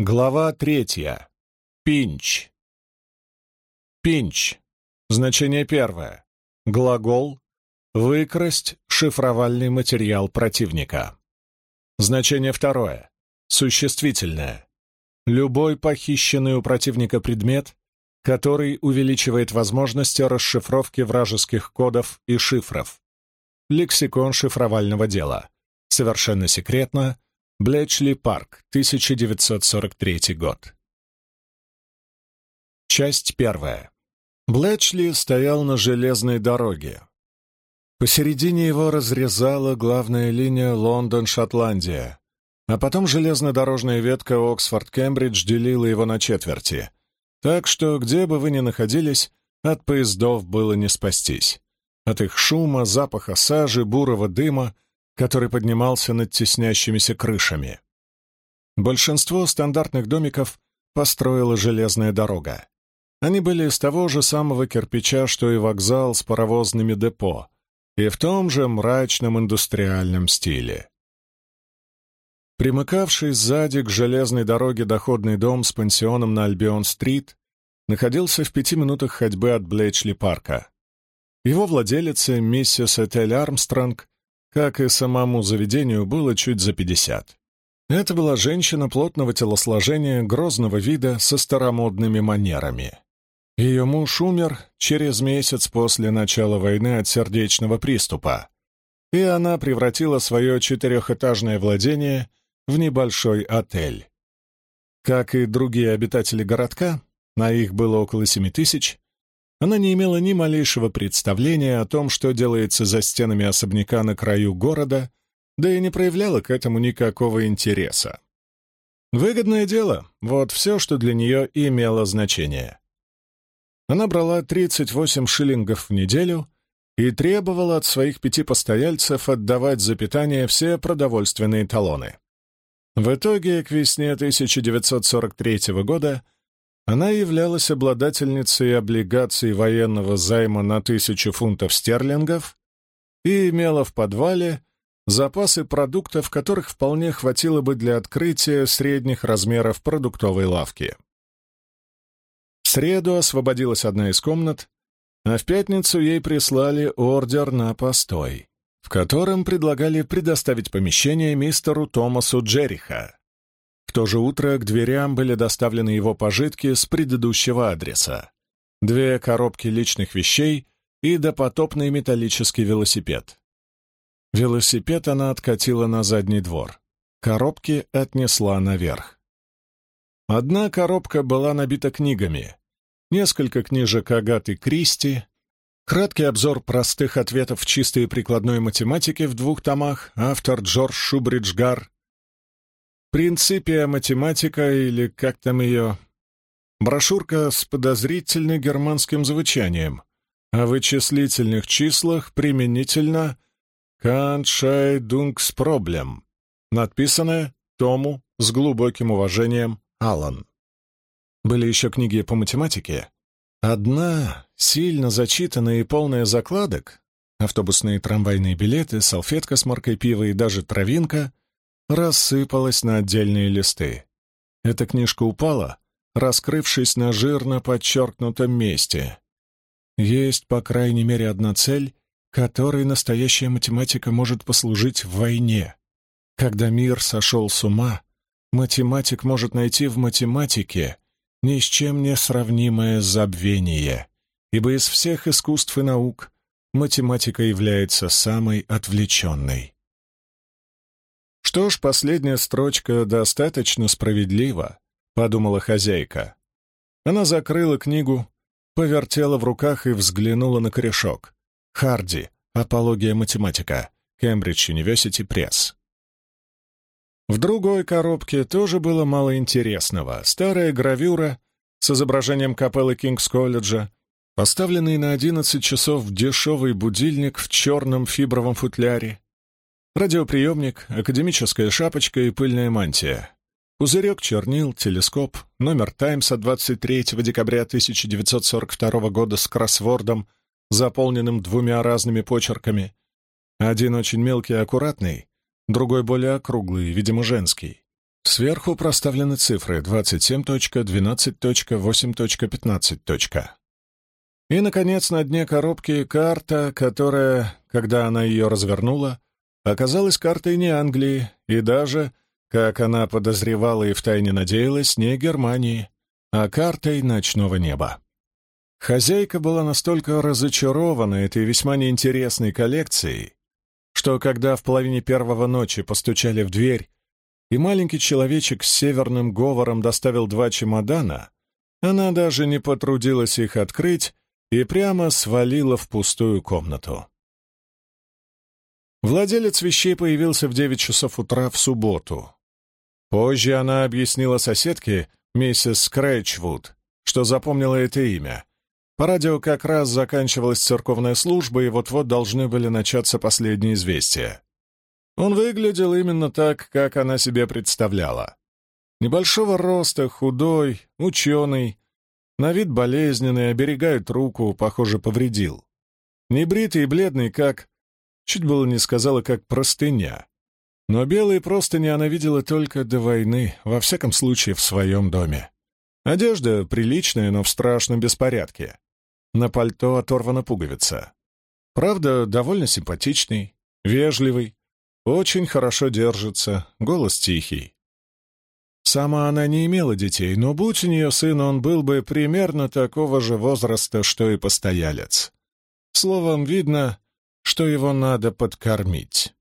Глава третья. Пинч. Пинч. Значение первое. Глагол «выкрасть шифровальный материал противника». Значение второе. Существительное. Любой похищенный у противника предмет, который увеличивает возможности расшифровки вражеских кодов и шифров. Лексикон шифровального дела. Совершенно секретно. Блечли Парк, 1943 год. Часть первая. Блэчли стоял на железной дороге. Посередине его разрезала главная линия Лондон-Шотландия, а потом железнодорожная ветка Оксфорд-Кембридж делила его на четверти. Так что, где бы вы ни находились, от поездов было не спастись. От их шума, запаха сажи, бурого дыма — который поднимался над теснящимися крышами. Большинство стандартных домиков построила железная дорога. Они были из того же самого кирпича, что и вокзал с паровозными депо, и в том же мрачном индустриальном стиле. Примыкавший сзади к железной дороге доходный дом с пансионом на Альбион-стрит находился в пяти минутах ходьбы от Блэчли-парка. Его владелица, миссис Этель Армстронг, как и самому заведению, было чуть за пятьдесят. Это была женщина плотного телосложения, грозного вида, со старомодными манерами. Ее муж умер через месяц после начала войны от сердечного приступа, и она превратила свое четырехэтажное владение в небольшой отель. Как и другие обитатели городка, на их было около семи тысяч, она не имела ни малейшего представления о том, что делается за стенами особняка на краю города, да и не проявляла к этому никакого интереса. Выгодное дело — вот все, что для нее имело значение. Она брала 38 шиллингов в неделю и требовала от своих пяти постояльцев отдавать за питание все продовольственные талоны. В итоге, к весне 1943 года — она являлась обладательницей облигаций военного займа на тысячу фунтов стерлингов и имела в подвале запасы продуктов, которых вполне хватило бы для открытия средних размеров продуктовой лавки. В среду освободилась одна из комнат, а в пятницу ей прислали ордер на постой, в котором предлагали предоставить помещение мистеру Томасу Джериха, то же утро к дверям были доставлены его пожитки с предыдущего адреса. Две коробки личных вещей и допотопный металлический велосипед. Велосипед она откатила на задний двор. Коробки отнесла наверх. Одна коробка была набита книгами. Несколько книжек Агаты Кристи, краткий обзор простых ответов в чистой прикладной математике в двух томах, автор Джордж Шубриджгар, «Принципия математика» или как там ее... Брошюрка с подозрительным германским звучанием, о вычислительных числах применительно «Каншайдунгспроблем», надписанная Тому с глубоким уважением Аллан. Были еще книги по математике. Одна, сильно зачитанная и полная закладок, автобусные трамвайные билеты, салфетка с маркой пива и даже травинка — рассыпалась на отдельные листы. Эта книжка упала, раскрывшись на жирно подчеркнутом месте. Есть, по крайней мере, одна цель, которой настоящая математика может послужить в войне. Когда мир сошел с ума, математик может найти в математике ни с чем не сравнимое забвение, ибо из всех искусств и наук математика является самой отвлеченной. «Что ж, последняя строчка достаточно справедлива», — подумала хозяйка. Она закрыла книгу, повертела в руках и взглянула на корешок. «Харди. Апология математика. Кембридж University Пресс». В другой коробке тоже было мало интересного. Старая гравюра с изображением капеллы Кингс-колледжа, поставленный на 11 часов дешевый будильник в черном фибровом футляре, Радиоприемник, академическая шапочка и пыльная мантия. Пузырек чернил, телескоп, номер «Таймса» 23 декабря 1942 года с кроссвордом, заполненным двумя разными почерками. Один очень мелкий и аккуратный, другой более округлый, видимо, женский. Сверху проставлены цифры 27.12.8.15. И, наконец, на дне коробки карта, которая, когда она ее развернула, оказалась картой не Англии и даже, как она подозревала и втайне надеялась, не Германии, а картой ночного неба. Хозяйка была настолько разочарована этой весьма неинтересной коллекцией, что когда в половине первого ночи постучали в дверь, и маленький человечек с северным говором доставил два чемодана, она даже не потрудилась их открыть и прямо свалила в пустую комнату. Владелец вещей появился в девять часов утра в субботу. Позже она объяснила соседке, миссис Скрэчвуд, что запомнила это имя, по радио как раз заканчивалась церковная служба, и вот-вот должны были начаться последние известия. Он выглядел именно так, как она себе представляла. Небольшого роста, худой, ученый, на вид болезненный, оберегает руку, похоже, повредил. Небритый и бледный, как... Чуть было не сказала, как простыня. Но белые простыни она видела только до войны, во всяком случае, в своем доме. Одежда приличная, но в страшном беспорядке. На пальто оторвана пуговица. Правда, довольно симпатичный, вежливый, очень хорошо держится, голос тихий. Сама она не имела детей, но будь у нее сын, он был бы примерно такого же возраста, что и постоялец. Словом, видно, что его надо подкормить.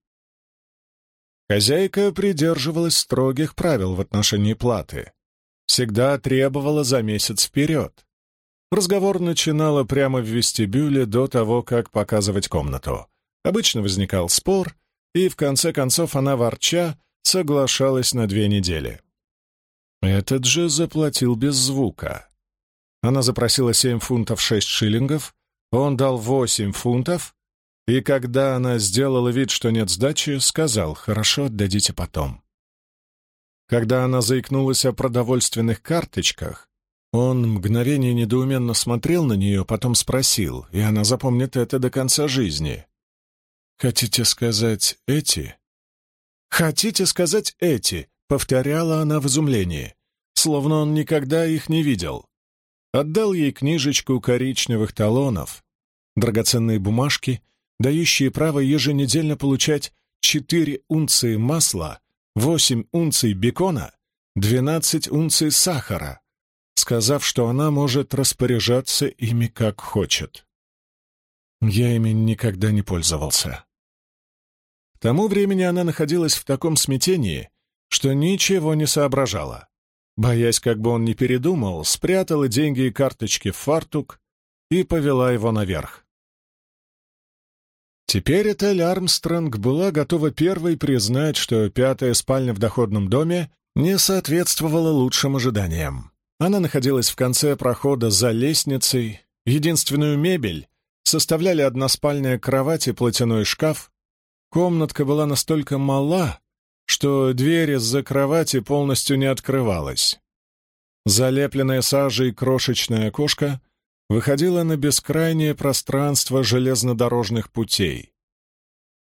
Хозяйка придерживалась строгих правил в отношении платы. Всегда требовала за месяц вперед. Разговор начинала прямо в вестибюле до того, как показывать комнату. Обычно возникал спор, и в конце концов она, ворча, соглашалась на две недели. Этот же заплатил без звука. Она запросила семь фунтов шесть шиллингов, он дал восемь фунтов, и когда она сделала вид, что нет сдачи, сказал «Хорошо, отдадите потом». Когда она заикнулась о продовольственных карточках, он мгновение недоуменно смотрел на нее, потом спросил, и она запомнит это до конца жизни. «Хотите сказать эти?» «Хотите сказать эти?» — повторяла она в изумлении, словно он никогда их не видел. Отдал ей книжечку коричневых талонов, драгоценные бумажки, дающие право еженедельно получать четыре унции масла, восемь унций бекона, двенадцать унций сахара, сказав, что она может распоряжаться ими как хочет. Я ими никогда не пользовался. К тому времени она находилась в таком смятении, что ничего не соображала. Боясь, как бы он не передумал, спрятала деньги и карточки в фартук и повела его наверх. Теперь Этель Армстронг была готова первой признать, что пятая спальня в доходном доме не соответствовала лучшим ожиданиям. Она находилась в конце прохода за лестницей. Единственную мебель составляли односпальная кровать и платяной шкаф. Комнатка была настолько мала, что дверь из-за кровати полностью не открывалась. Залепленная сажей крошечное окошко выходило на бескрайнее пространство железнодорожных путей.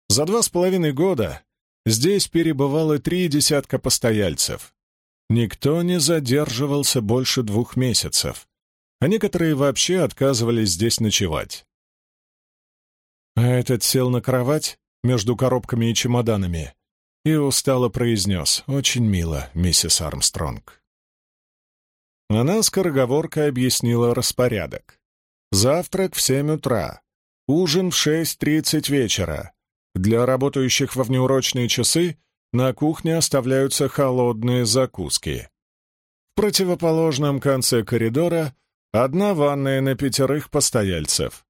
За два с половиной года здесь перебывало три десятка постояльцев. Никто не задерживался больше двух месяцев, а некоторые вообще отказывались здесь ночевать. А этот сел на кровать между коробками и чемоданами и устало произнес «Очень мило, миссис Армстронг». Она скороговоркой объяснила распорядок. Завтрак в семь утра, ужин в шесть тридцать вечера. Для работающих во внеурочные часы на кухне оставляются холодные закуски. В противоположном конце коридора одна ванная на пятерых постояльцев.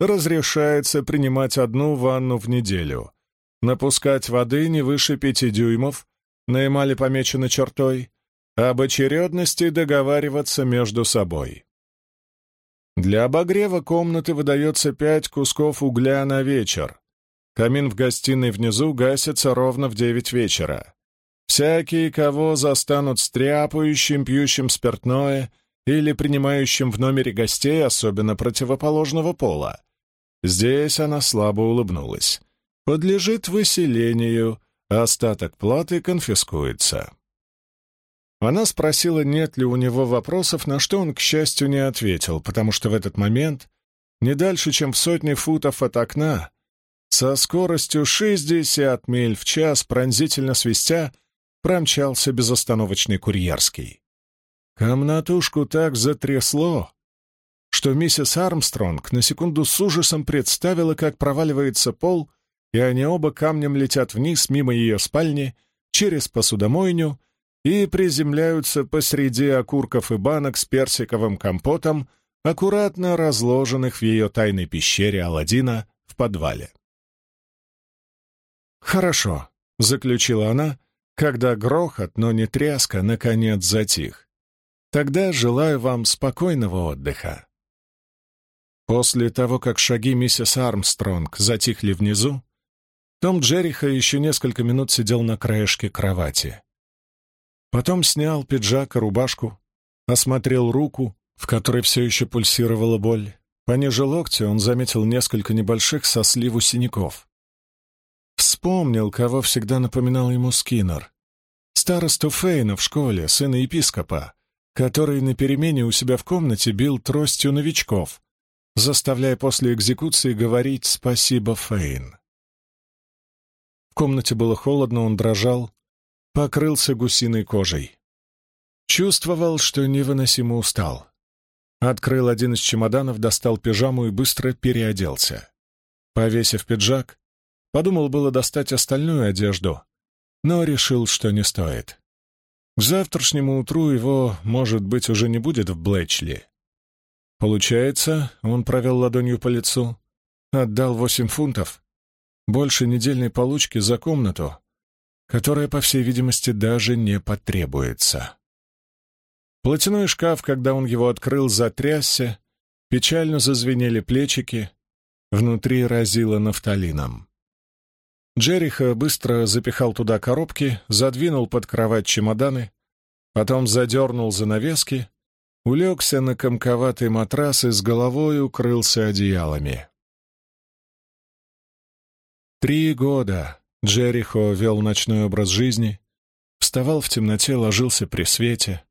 Разрешается принимать одну ванну в неделю. Напускать воды не выше пяти дюймов, на эмали помечено чертой, об очередности договариваться между собой. Для обогрева комнаты выдается пять кусков угля на вечер, Камин в гостиной внизу гасится ровно в девять вечера. Всякие, кого застанут стряпающим, пьющим спиртное или принимающим в номере гостей, особенно противоположного пола. Здесь она слабо улыбнулась. Подлежит выселению, а остаток платы конфискуется. Она спросила, нет ли у него вопросов, на что он, к счастью, не ответил, потому что в этот момент, не дальше, чем в сотне футов от окна, со скоростью 60 миль в час, пронзительно свистя, промчался безостановочный курьерский. Комнатушку так затрясло, что миссис Армстронг на секунду с ужасом представила, как проваливается пол, и они оба камнем летят вниз мимо ее спальни, через посудомойню и приземляются посреди окурков и банок с персиковым компотом, аккуратно разложенных в ее тайной пещере Аладдина в подвале. «Хорошо», — заключила она, когда грохот, но не тряска, наконец затих. «Тогда желаю вам спокойного отдыха». После того, как шаги миссис Армстронг затихли внизу, том Джериха еще несколько минут сидел на краешке кровати. Потом снял пиджак и рубашку, осмотрел руку, в которой все еще пульсировала боль. Пониже локтя он заметил несколько небольших со сливу синяков. Вспомнил, кого всегда напоминал ему Скиннер. Старосту Фейна в школе, сына епископа, который на перемене у себя в комнате бил тростью новичков, заставляя после экзекуции говорить «спасибо, Фейн». В комнате было холодно, он дрожал, покрылся гусиной кожей. Чувствовал, что невыносимо устал. Открыл один из чемоданов, достал пижаму и быстро переоделся. Повесив пиджак, подумал было достать остальную одежду, но решил, что не стоит. К завтрашнему утру его, может быть, уже не будет в Блэчли. Получается, он провел ладонью по лицу, отдал восемь фунтов, больше недельной получки за комнату, которая, по всей видимости, даже не потребуется. Платяной шкаф, когда он его открыл, затрясся, печально зазвенели плечики, внутри разило нафталином. Джериха быстро запихал туда коробки, задвинул под кровать чемоданы, потом задернул занавески, улегся на комковатый матрас и с головой укрылся одеялами. Три года Джерихо вел ночной образ жизни, вставал в темноте, ложился при свете,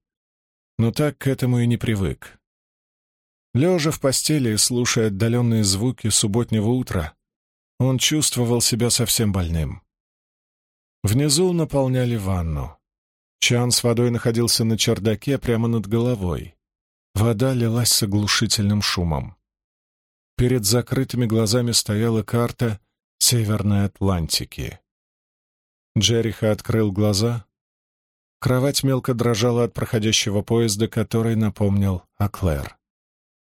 но так к этому и не привык. Лежа в постели, слушая отдаленные звуки субботнего утра, он чувствовал себя совсем больным. Внизу наполняли ванну. Чан с водой находился на чердаке прямо над головой. Вода лилась с оглушительным шумом. Перед закрытыми глазами стояла карта Северной Атлантики. Джериха открыл глаза. Кровать мелко дрожала от проходящего поезда, который напомнил о Клэр.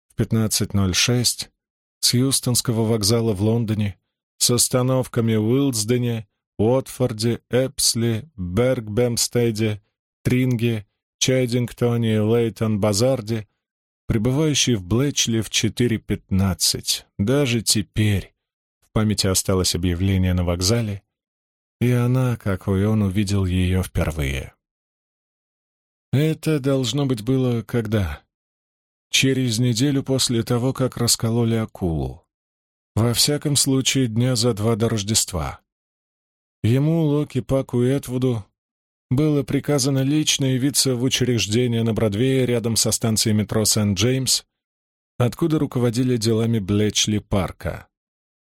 В 15.06 с Юстонского вокзала в Лондоне с остановками в Уилдсдене, Уотфорде, Эпсли, Бергбемстеде, Тринге, Чайдингтоне и Лейтон-Базарде, прибывающий в Блэчли в 4.15. Даже теперь памяти осталось объявление на вокзале, и она, как и он, увидел ее впервые. Это должно быть было когда? Через неделю после того, как раскололи акулу. Во всяком случае, дня за два до Рождества. Ему, Локи, Паку и Этвуду было приказано лично явиться в учреждение на Бродвее рядом со станцией метро Сент-Джеймс, откуда руководили делами Блэчли Парка.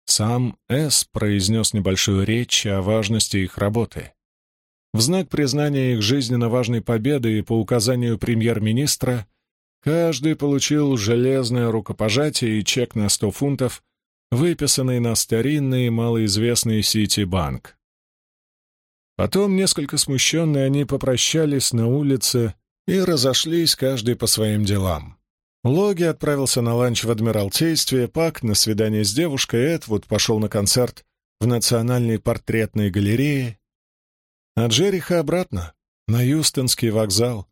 Сам С. произнес небольшую речь о важности их работы. В знак признания их жизненно важной победы и по указанию премьер-министра каждый получил железное рукопожатие и чек на сто фунтов, выписанный на старинный малоизвестный Сити-банк. Потом, несколько смущенные, они попрощались на улице и разошлись каждый по своим делам. Логи отправился на ланч в Адмиралтействе, Пак — на свидание с девушкой, Эдвуд пошел на концерт в Национальной портретной галерее, а Джериха обратно, на Юстонский вокзал,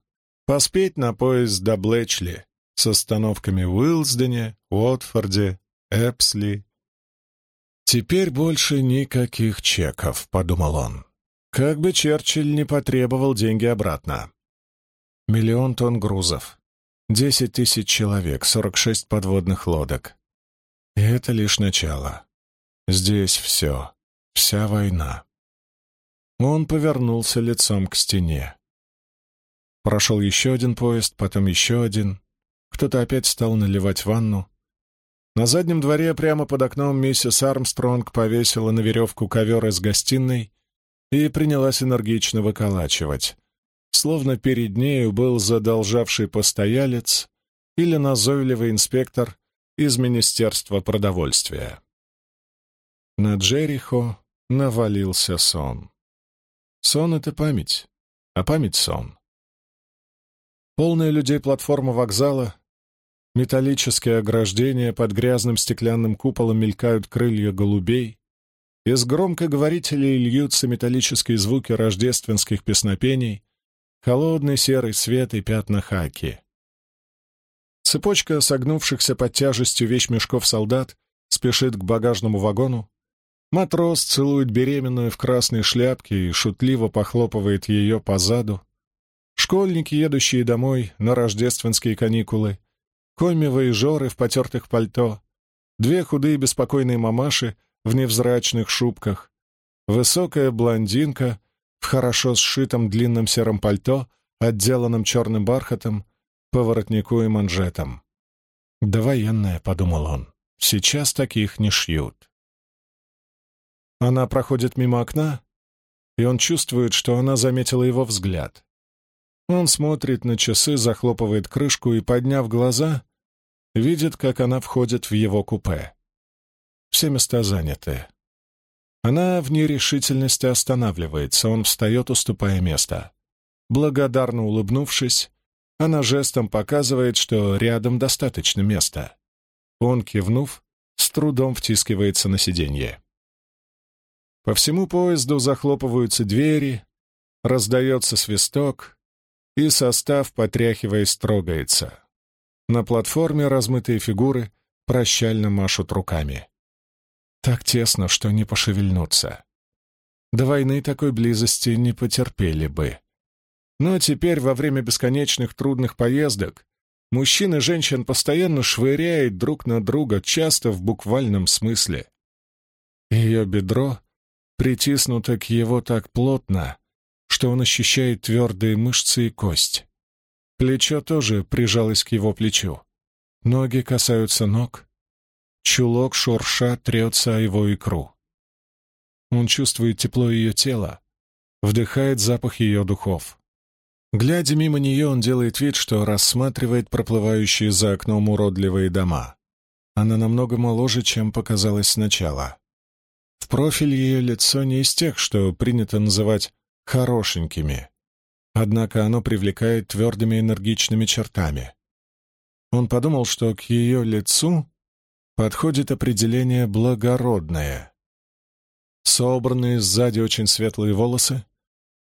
поспеть на поезд до Блэчли с остановками в Уилсдене, Уотфорде, Эпсли. «Теперь больше никаких чеков», — подумал он. Как бы Черчилль не потребовал деньги обратно. Миллион тонн грузов, Десять тысяч человек, сорок шесть подводных лодок. И это лишь начало. Здесь все, вся война. Он повернулся лицом к стене. Прошел еще один поезд, потом еще один. Кто-то опять стал наливать ванну. На заднем дворе прямо под окном миссис Армстронг повесила на веревку ковер из гостиной и принялась энергично выколачивать, словно перед нею был задолжавший постоялец или назойливый инспектор из Министерства продовольствия. На Джерихо навалился сон. Сон — это память, а память — сон. Полная людей платформа вокзала, металлические ограждения под грязным стеклянным куполом мелькают крылья голубей, из громкоговорителей льются металлические звуки рождественских песнопений, холодный серый свет и пятна хаки. Цепочка согнувшихся под тяжестью вещмешков солдат спешит к багажному вагону. Матрос целует беременную в красной шляпке и шутливо похлопывает ее по заду. Школьники, едущие домой на рождественские каникулы, комивые жоры в потертых пальто, две худые беспокойные мамаши в невзрачных шубках, высокая блондинка в хорошо сшитом длинном сером пальто, отделанном черным бархатом, по воротнику и манжетам. «Довоенная», — подумал он, — «сейчас таких не шьют». Она проходит мимо окна, и он чувствует, что она заметила его взгляд. Он смотрит на часы, захлопывает крышку и, подняв глаза, видит, как она входит в его купе. Все места заняты. Она в нерешительности останавливается, он встает, уступая место. Благодарно улыбнувшись, она жестом показывает, что рядом достаточно места. Он, кивнув, с трудом втискивается на сиденье. По всему поезду захлопываются двери, раздается свисток, и состав, потряхиваясь, трогается. На платформе размытые фигуры прощально машут руками. Так тесно, что не пошевельнуться. До войны такой близости не потерпели бы. Но теперь, во время бесконечных трудных поездок, мужчин и женщин постоянно швыряет друг на друга, часто в буквальном смысле. Ее бедро притиснуто к его так плотно, что он ощущает твердые мышцы и кость. Плечо тоже прижалось к его плечу. Ноги касаются ног. Чулок шурша трется о его икру. Он чувствует тепло ее тела, вдыхает запах ее духов. Глядя мимо нее, он делает вид, что рассматривает проплывающие за окном уродливые дома. Она намного моложе, чем показалось сначала. В профиль ее лицо не из тех, что принято называть «хорошенькими», однако оно привлекает твердыми энергичными чертами. Он подумал, что к ее лицу подходит определение «благородное». Собранные сзади очень светлые волосы,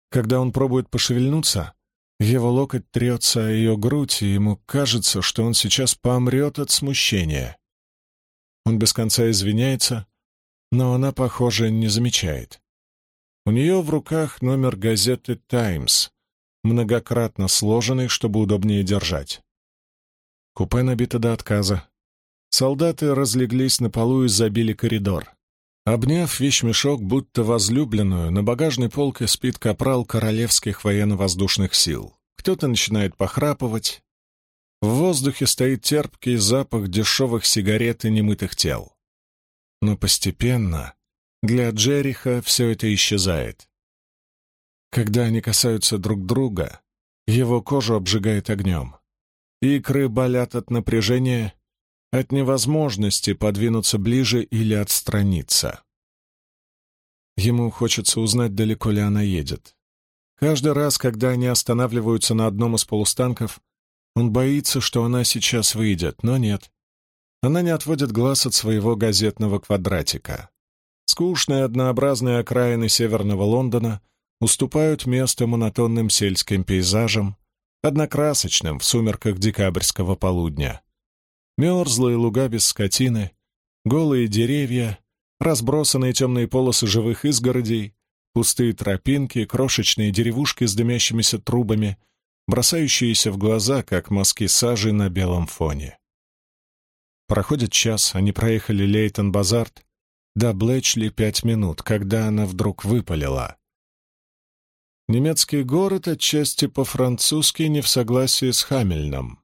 когда он пробует пошевельнуться, его локоть трется о ее грудь, и ему кажется, что он сейчас помрет от смущения. Он без конца извиняется, но она, похоже, не замечает. У нее в руках номер газеты «Таймс», многократно сложенный, чтобы удобнее держать. Купе набито до отказа. Солдаты разлеглись на полу и забили коридор. Обняв вещмешок, будто возлюбленную, на багажной полке спит капрал королевских военно-воздушных сил. Кто-то начинает похрапывать. В воздухе стоит терпкий запах дешевых сигарет и немытых тел. Но постепенно для Джериха все это исчезает. Когда они касаются друг друга, его кожу обжигает огнем. Икры болят от напряжения, от невозможности подвинуться ближе или отстраниться. Ему хочется узнать, далеко ли она едет. Каждый раз, когда они останавливаются на одном из полустанков, он боится, что она сейчас выйдет, но нет. Она не отводит глаз от своего газетного квадратика. Скучные однообразные окраины северного Лондона уступают место монотонным сельским пейзажам, однокрасочным в сумерках декабрьского полудня. Мерзлые луга без скотины, голые деревья, разбросанные темные полосы живых изгородей, пустые тропинки, крошечные деревушки с дымящимися трубами, бросающиеся в глаза, как мазки сажи на белом фоне. Проходит час, они проехали Лейтон-Базарт, до Блэчли пять минут, когда она вдруг выпалила. Немецкий город отчасти по-французски не в согласии с Хамельном.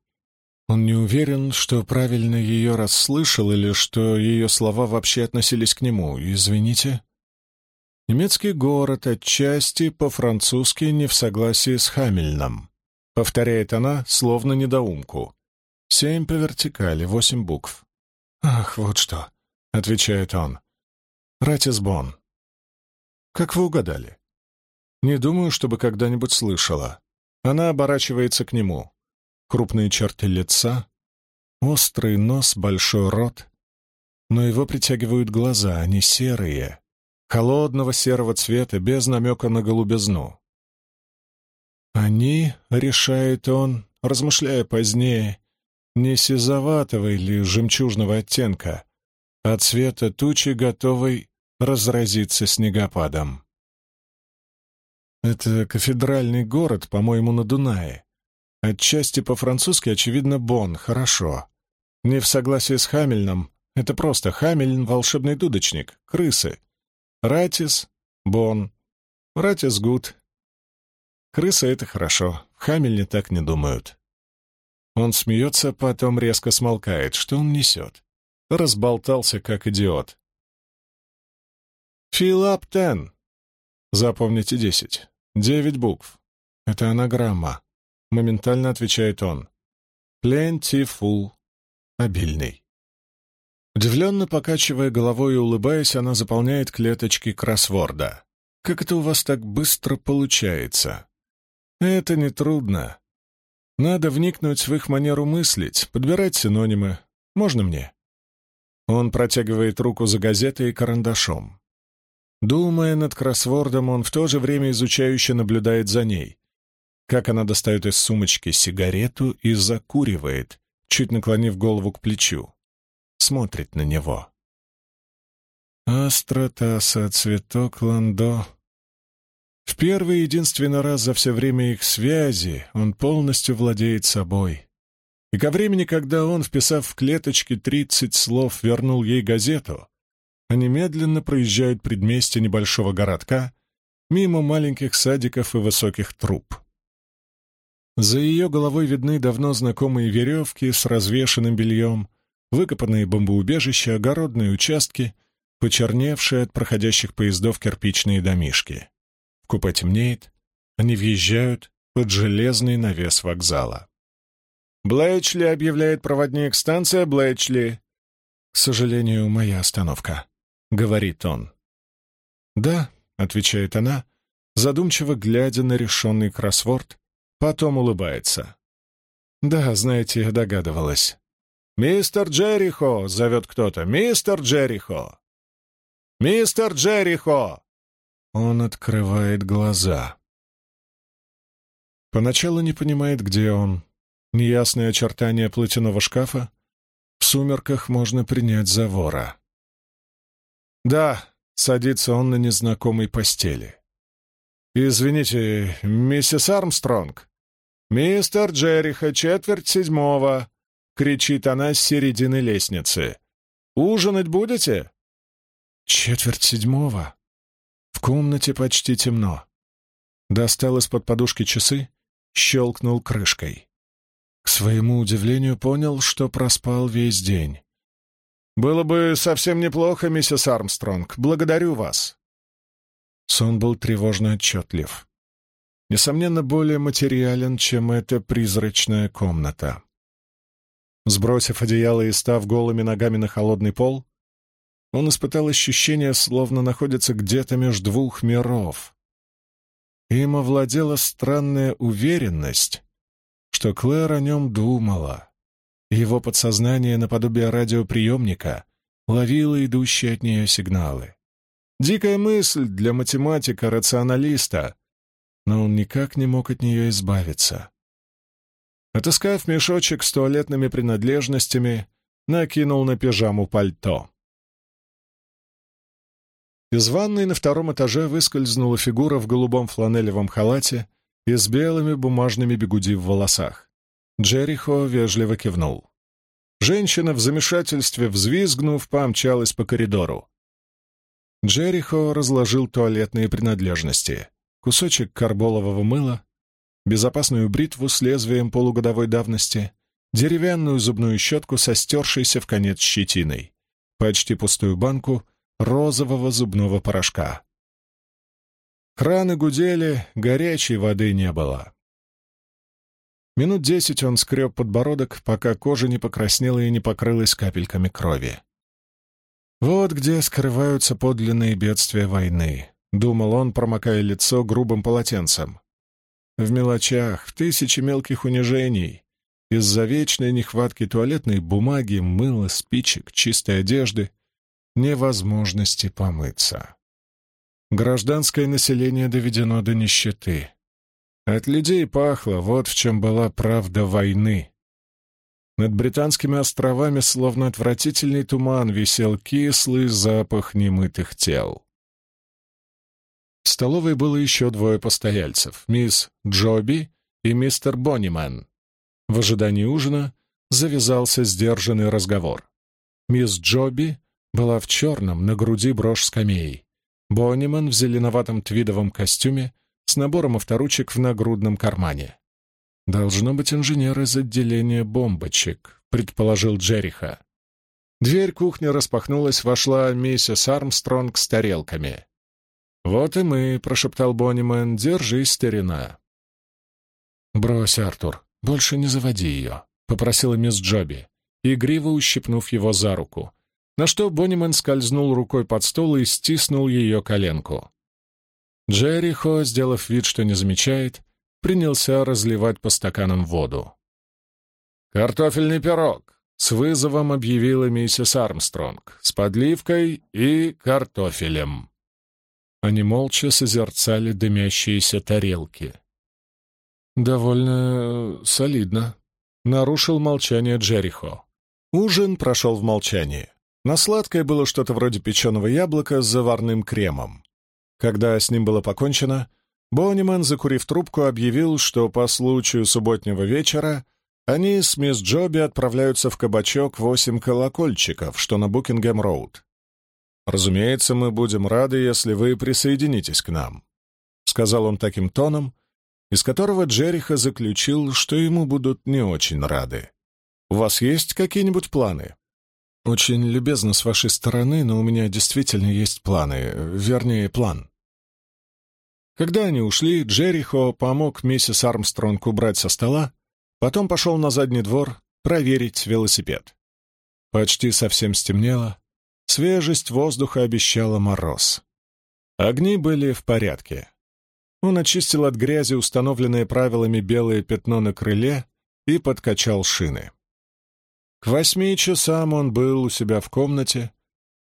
Он не уверен, что правильно ее расслышал или что ее слова вообще относились к нему. Извините. Немецкий город отчасти по-французски не в согласии с Хамельном. Повторяет она, словно недоумку. Семь по вертикали, восемь букв. «Ах, вот что», — отвечает он. «Ратисбон». «Как вы угадали?» «Не думаю, чтобы когда-нибудь слышала». Она оборачивается к нему крупные черты лица, острый нос, большой рот. Но его притягивают глаза, они серые, холодного серого цвета, без намека на голубизну. Они, решает он, размышляя позднее, не сизоватого или жемчужного оттенка, а цвета тучи, готовой разразиться снегопадом. Это кафедральный город, по-моему, на Дунае. Отчасти по-французски, очевидно, Бон, хорошо. Не в согласии с Хамельном. Это просто Хамельн — волшебный дудочник, крысы. Ратис — Бон. Ратис — Гуд. Крыса — это хорошо. В Хамельне так не думают. Он смеется, потом резко смолкает. Что он несет? Разболтался, как идиот. «Филап Тен». Запомните десять. Девять букв. Это анаграмма. Моментально отвечает он. Plentiful. Обильный. Удивленно покачивая головой и улыбаясь, она заполняет клеточки кроссворда. «Как это у вас так быстро получается?» «Это нетрудно. Надо вникнуть в их манеру мыслить, подбирать синонимы. Можно мне?» Он протягивает руку за газетой и карандашом. Думая над кроссвордом, он в то же время изучающе наблюдает за ней, как она достает из сумочки сигарету и закуривает, чуть наклонив голову к плечу. Смотрит на него. Астротаса, цветок ландо. В первый единственный раз за все время их связи он полностью владеет собой. И ко времени, когда он, вписав в клеточки тридцать слов, вернул ей газету, они медленно проезжают предместье небольшого городка мимо маленьких садиков и высоких труб. За ее головой видны давно знакомые веревки с развешенным бельем, выкопанные бомбоубежища, огородные участки, почерневшие от проходящих поездов кирпичные домишки. В купе темнеет, они въезжают под железный навес вокзала. «Блэчли», — объявляет проводник, — «станция Блэчли». «К сожалению, моя остановка», — говорит он. «Да», — отвечает она, задумчиво глядя на решенный кроссворд, Потом улыбается. «Да, знаете, догадывалась». «Мистер Джерихо!» — зовет кто-то. «Мистер Джерихо!» «Мистер Джерихо!» Он открывает глаза. Поначалу не понимает, где он. Неясные очертания платяного шкафа. В сумерках можно принять за вора. Да, садится он на незнакомой постели. «Извините, миссис Армстронг?» «Мистер Джериха, четверть седьмого!» — кричит она с середины лестницы. «Ужинать будете?» «Четверть седьмого?» В комнате почти темно. Достал из-под подушки часы, щелкнул крышкой. К своему удивлению понял, что проспал весь день. «Было бы совсем неплохо, миссис Армстронг. Благодарю вас». Сон был тревожно отчетлив. Несомненно, более материален, чем эта призрачная комната. Сбросив одеяло и став голыми ногами на холодный пол, он испытал ощущение, словно находится где-то между двух миров. Им овладела странная уверенность, что Клэр о нем думала, его подсознание наподобие радиоприемника ловило идущие от нее сигналы. Дикая мысль для математика-рационалиста, но он никак не мог от нее избавиться. Отыскав мешочек с туалетными принадлежностями, накинул на пижаму пальто. Из ванной на втором этаже выскользнула фигура в голубом фланелевом халате и с белыми бумажными бегуди в волосах. Джерихо вежливо кивнул. Женщина в замешательстве, взвизгнув, помчалась по коридору. Джерихо разложил туалетные принадлежности. кусочек карболового мыла, безопасную бритву с лезвием полугодовой давности, деревянную зубную щетку со стершейся в конец щетиной, почти пустую банку розового зубного порошка. Краны гудели, горячей воды не было. Минут десять он скреб подбородок, пока кожа не покраснела и не покрылась капельками крови. «Вот где скрываются подлинные бедствия войны», — думал он, промокая лицо грубым полотенцем. «В мелочах, в тысячи мелких унижений, из-за вечной нехватки туалетной бумаги, мыла, спичек, чистой одежды, невозможности помыться. Гражданское население доведено до нищеты. От людей пахло, вот в чем была правда войны. Над британскими островами словно отвратительный туман висел кислый запах немытых тел. В столовой было еще двое постояльцев — мисс Джоби и мистер Боннимен. В ожидании ужина завязался сдержанный разговор. Мисс Джоби была в черном, на груди брошь скамеей. Боннимен в зеленоватом твидовом костюме — с набором авторучек в нагрудном кармане. «Должно быть инженер из отделения бомбочек», — предположил Джериха. Дверь кухни распахнулась, вошла миссис Армстронг с тарелками. «Вот и мы», — прошептал Боннимен, — «держись, старина». «Брось, Артур, больше не заводи ее», — попросила мисс Джоби, игриво ущипнув его за руку, на что Боннимен скользнул рукой под стол и стиснул ее коленку. Джерихо, сделав вид, что не замечает, принялся разливать по стаканам воду. «Картофельный пирог!» — с вызовом объявила миссис Армстронг, с подливкой и картофелем. Они молча созерцали дымящиеся тарелки. «Довольно солидно», — нарушил молчание Джерихо. Ужин прошел в молчании. На сладкое было что-то вроде печеного яблока с заварным кремом. Когда с ним было покончено, Бонниман, закурив трубку, объявил, что по случаю субботнего вечера они с мисс Джоби отправляются в кабачок «Восемь колокольчиков», что на Букингем-Роуд. «Разумеется, мы будем рады, если вы присоединитесь к нам», — сказал он таким тоном, из которого Джериха заключил, что ему будут не очень рады. «У вас есть какие-нибудь планы?» «Очень любезно с вашей стороны, но у меня действительно есть планы, вернее, план». Когда они ушли, Джерихо помог миссис Армстронг убрать со стола, потом пошел на задний двор проверить велосипед. Почти совсем стемнело, свежесть воздуха обещала мороз. Огни были в порядке. Он очистил от грязи установленное правилами белое пятно на крыле и подкачал шины. К восьми часам он был у себя в комнате.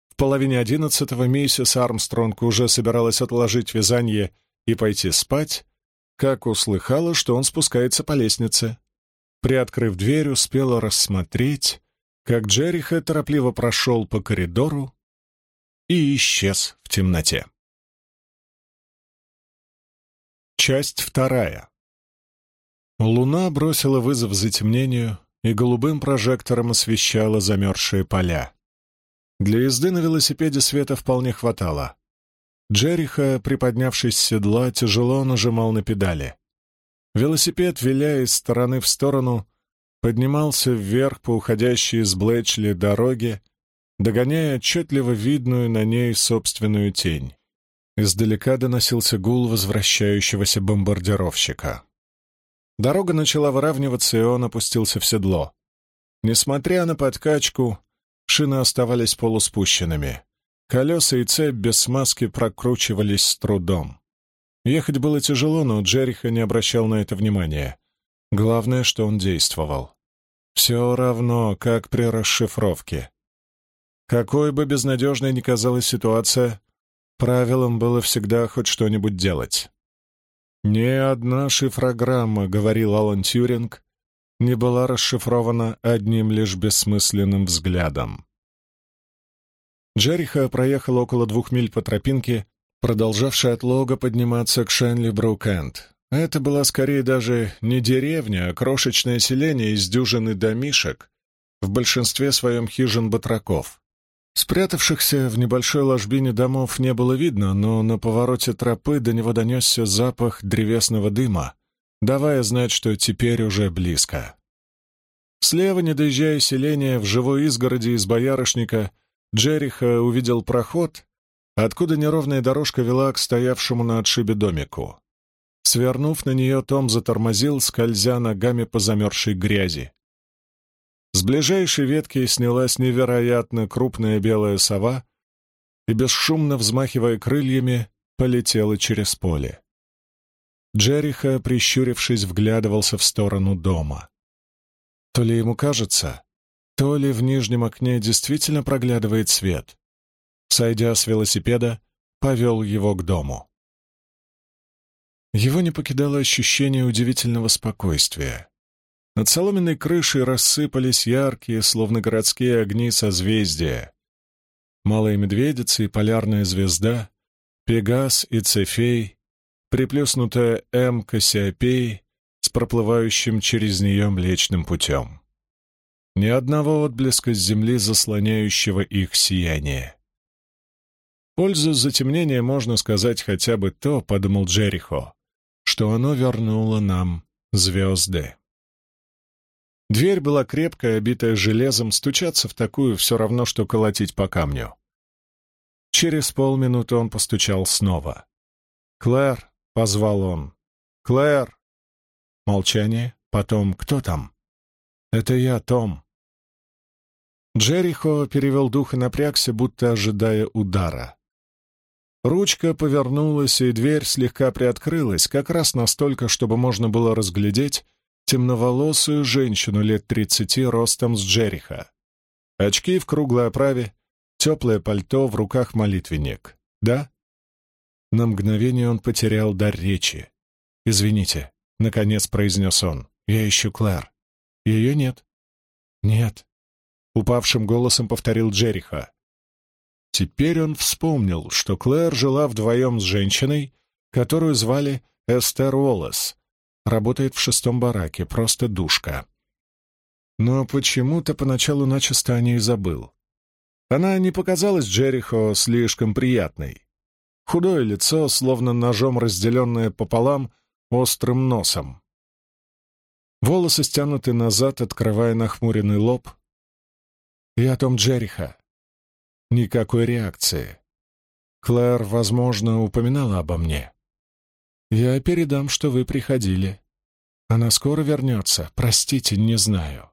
В половине одиннадцатого миссис Армстронг уже собиралась отложить вязание и пойти спать, как услыхала, что он спускается по лестнице. Приоткрыв дверь, успела рассмотреть, как Джериха торопливо прошел по коридору и исчез в темноте. Часть вторая. Луна бросила вызов затемнению, и голубым прожектором освещала замерзшие поля. Для езды на велосипеде света вполне хватало. Джериха, приподнявшись с седла, тяжело нажимал на педали. Велосипед, виляя из стороны в сторону, поднимался вверх по уходящей из Блэчли дороге, догоняя отчетливо видную на ней собственную тень. Издалека доносился гул возвращающегося бомбардировщика. Дорога начала выравниваться, и он опустился в седло. Несмотря на подкачку, шины оставались полуспущенными. Колеса и цепь без смазки прокручивались с трудом. Ехать было тяжело, но Джериха не обращал на это внимания. Главное, что он действовал. Все равно, как при расшифровке. Какой бы безнадежной ни казалась ситуация, правилом было всегда хоть что-нибудь делать. «Ни одна шифрограмма», — говорил Алан Тьюринг, не была расшифрована одним лишь бессмысленным взглядом. Джериха проехал около двух миль по тропинке, продолжавшей от лога подниматься к Шенли-Брук-Энд. Это была скорее даже не деревня, а крошечное селение из дюжины домишек, в большинстве своем хижин батраков. Спрятавшихся в небольшой ложбине домов не было видно, но на повороте тропы до него донесся запах древесного дыма, давая знать, что теперь уже близко. Слева, не доезжая селения, в живой изгороди из боярышника, Джериха увидел проход, откуда неровная дорожка вела к стоявшему на отшибе домику. Свернув на нее, Том затормозил, скользя ногами по замерзшей грязи. С ближайшей ветки снялась невероятно крупная белая сова и, бесшумно взмахивая крыльями, полетела через поле. Джериха, прищурившись, вглядывался в сторону дома. То ли ему кажется, то ли в нижнем окне действительно проглядывает свет. Сойдя с велосипеда, повел его к дому. Его не покидало ощущение удивительного спокойствия. Над соломенной крышей рассыпались яркие, словно городские огни созвездия. Малая медведица и полярная звезда, Пегас и Цефей, приплюснутая М Кассиопей с проплывающим через нее Млечным путем. Ни одного отблеска с земли, заслоняющего их сияние. Пользу затемнения можно сказать хотя бы то, — подумал Джерихо, — что оно вернуло нам звезды. Дверь была крепкая, обитая железом, стучаться в такую все равно, что колотить по камню. Через полминуты он постучал снова. «Клэр!» — позвал он. «Клэр!» Молчание. Потом «Кто там?» «Это я, Том». Джерихо перевел дух и напрягся, будто ожидая удара. Ручка повернулась, и дверь слегка приоткрылась, как раз настолько, чтобы можно было разглядеть, темноволосую женщину лет тридцати ростом с Джериха. Очки в круглой оправе, теплое пальто, в руках молитвенник. Да? На мгновение он потерял дар речи. «Извините», — наконец произнес он, — «я ищу Клэр». «Ее нет». «Нет», — упавшим голосом повторил Джериха. Теперь он вспомнил, что Клэр жила вдвоем с женщиной, которую звали Эстер Уоллес, Работает в шестом бараке, просто душка. Но почему-то поначалу начисто о ней забыл. Она не показалась Джерихо слишком приятной. Худое лицо, словно ножом разделенное пополам, острым носом. Волосы стянуты назад, открывая нахмуренный лоб. И о том Джериха. Никакой реакции. Клэр, возможно, упоминала обо мне. «Я передам, что вы приходили. Она скоро вернется. Простите, не знаю».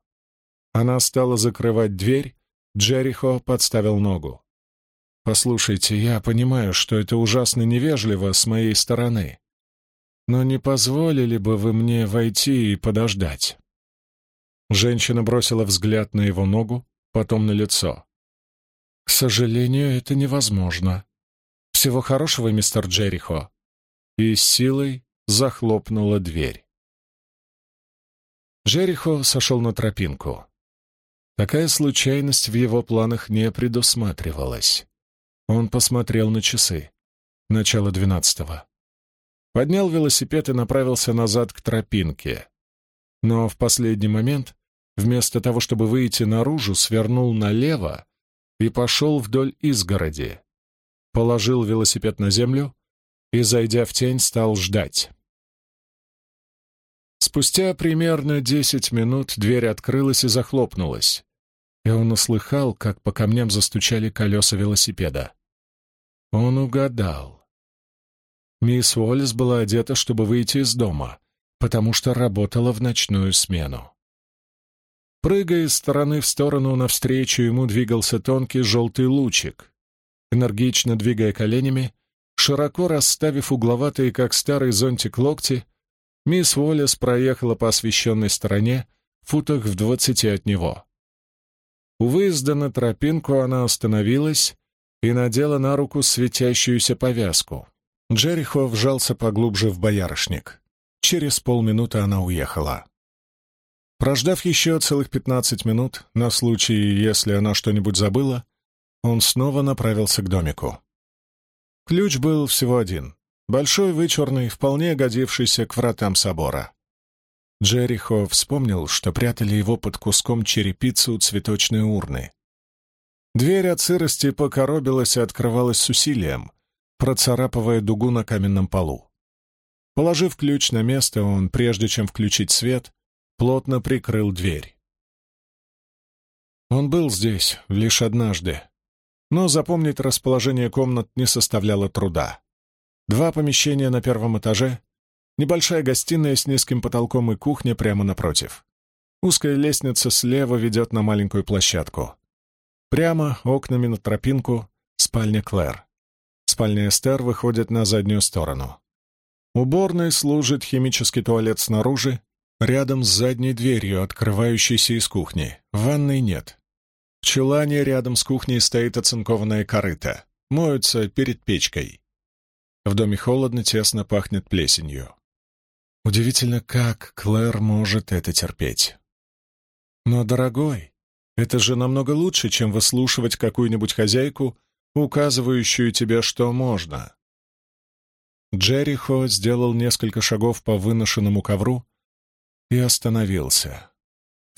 Она стала закрывать дверь, Джерихо подставил ногу. «Послушайте, я понимаю, что это ужасно невежливо с моей стороны, но не позволили бы вы мне войти и подождать?» Женщина бросила взгляд на его ногу, потом на лицо. «К сожалению, это невозможно. Всего хорошего, мистер Джерихо и с силой захлопнула дверь. Джерихо сошел на тропинку. Такая случайность в его планах не предусматривалась. Он посмотрел на часы. Начало двенадцатого. Поднял велосипед и направился назад к тропинке. Но в последний момент, вместо того, чтобы выйти наружу, свернул налево и пошел вдоль изгороди. Положил велосипед на землю, и, зайдя в тень, стал ждать. Спустя примерно десять минут дверь открылась и захлопнулась, и он услыхал, как по камням застучали колеса велосипеда. Он угадал. Мисс Уоллес была одета, чтобы выйти из дома, потому что работала в ночную смену. Прыгая из стороны в сторону, навстречу ему двигался тонкий желтый лучик. Энергично двигая коленями, Широко расставив угловатые, как старый зонтик, локти, мисс Уоллес проехала по освещенной стороне, футах в двадцати от него. У выезда на тропинку она остановилась и надела на руку светящуюся повязку. Джерихо вжался поглубже в боярышник. Через полминуты она уехала. Прождав еще целых пятнадцать минут, на случай, если она что-нибудь забыла, он снова направился к домику. Ключ был всего один. Большой, вычурный, вполне годившийся к вратам собора. Джерихо вспомнил, что прятали его под куском черепицы у цветочной урны. Дверь от сырости покоробилась и открывалась с усилием, процарапывая дугу на каменном полу. Положив ключ на место, он, прежде чем включить свет, плотно прикрыл дверь. Он был здесь лишь однажды, но запомнить расположение комнат не составляло труда. Два помещения на первом этаже, небольшая гостиная с низким потолком и кухня прямо напротив. Узкая лестница слева ведет на маленькую площадку. Прямо, окнами на тропинку, спальня Клэр. Спальня Эстер выходит на заднюю сторону. Уборной служит химический туалет снаружи, рядом с задней дверью, открывающейся из кухни. Ванной нет. В чулане рядом с кухней стоит оцинкованная корыта. Моются перед печкой. В доме холодно, тесно, пахнет плесенью. Удивительно, как Клэр может это терпеть. Но, дорогой, это же намного лучше, чем выслушивать какую-нибудь хозяйку, указывающую тебе, что можно. Джерихо сделал несколько шагов по выношенному ковру и остановился.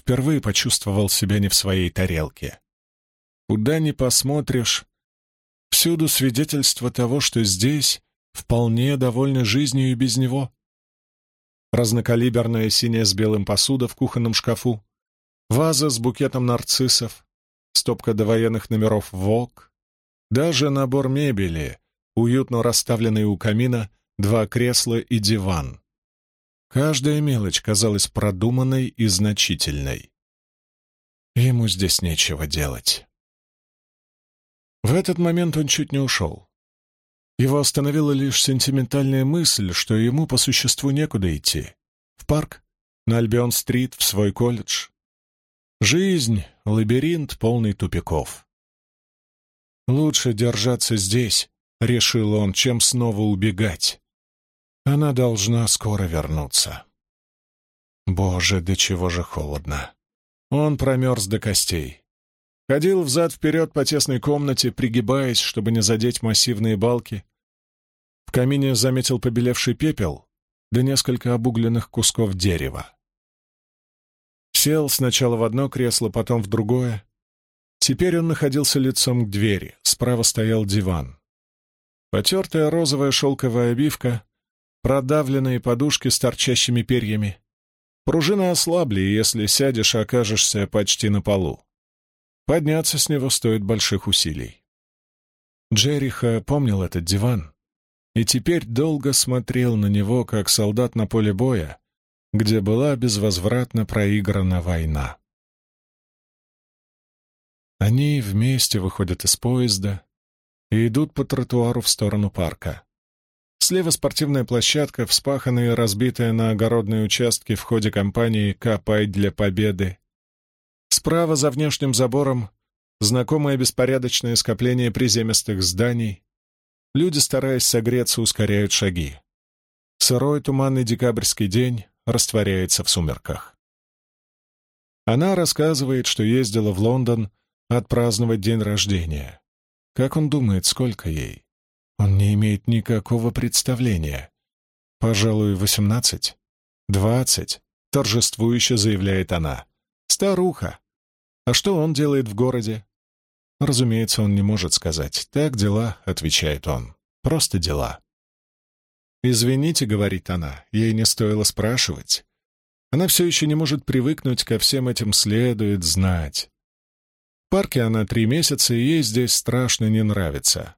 Впервые почувствовал себя не в своей тарелке. Куда ни посмотришь, всюду свидетельство того, что здесь вполне довольны жизнью и без него. Разнокалиберная синяя с белым посуда в кухонном шкафу, ваза с букетом нарциссов, стопка довоенных номеров ВОК, даже набор мебели, уютно расставленный у камина, два кресла и диван. Каждая мелочь казалась продуманной и значительной. Ему здесь нечего делать. В этот момент он чуть не ушел. Его остановила лишь сентиментальная мысль, что ему по существу некуда идти. В парк, на Альбион-стрит, в свой колледж. Жизнь — лабиринт, полный тупиков. «Лучше держаться здесь», — решил он, — «чем снова убегать. Она должна скоро вернуться». Боже, до чего же холодно. Он промерз до костей. Ходил взад-вперед по тесной комнате, пригибаясь, чтобы не задеть массивные балки. В камине заметил побелевший пепел, да несколько обугленных кусков дерева. Сел сначала в одно кресло, потом в другое. Теперь он находился лицом к двери, справа стоял диван. Потертая розовая шелковая обивка, продавленные подушки с торчащими перьями. Пружины ослабли, и если сядешь, окажешься почти на полу. Подняться с него стоит больших усилий. Джериха помнил этот диван и теперь долго смотрел на него, как солдат на поле боя, где была безвозвратно проиграна война. Они вместе выходят из поезда и идут по тротуару в сторону парка. Слева спортивная площадка, вспаханная и разбитая на огородные участки в ходе кампании «Копай для победы». Справа, за внешним забором, знакомое беспорядочное скопление приземистых зданий. Люди, стараясь согреться, ускоряют шаги. Сырой туманный декабрьский день, растворяется в сумерках. Она рассказывает, что ездила в Лондон отпраздновать день рождения. Как он думает, сколько ей? Он не имеет никакого представления. Пожалуй, восемнадцать? Двадцать? Торжествующе заявляет она. Старуха. А что он делает в городе? Разумеется, он не может сказать. Так дела, отвечает он. Просто дела. «Извините», — говорит она, — ей не стоило спрашивать. Она все еще не может привыкнуть ко всем этим следует знать. В парке она три месяца, и ей здесь страшно не нравится.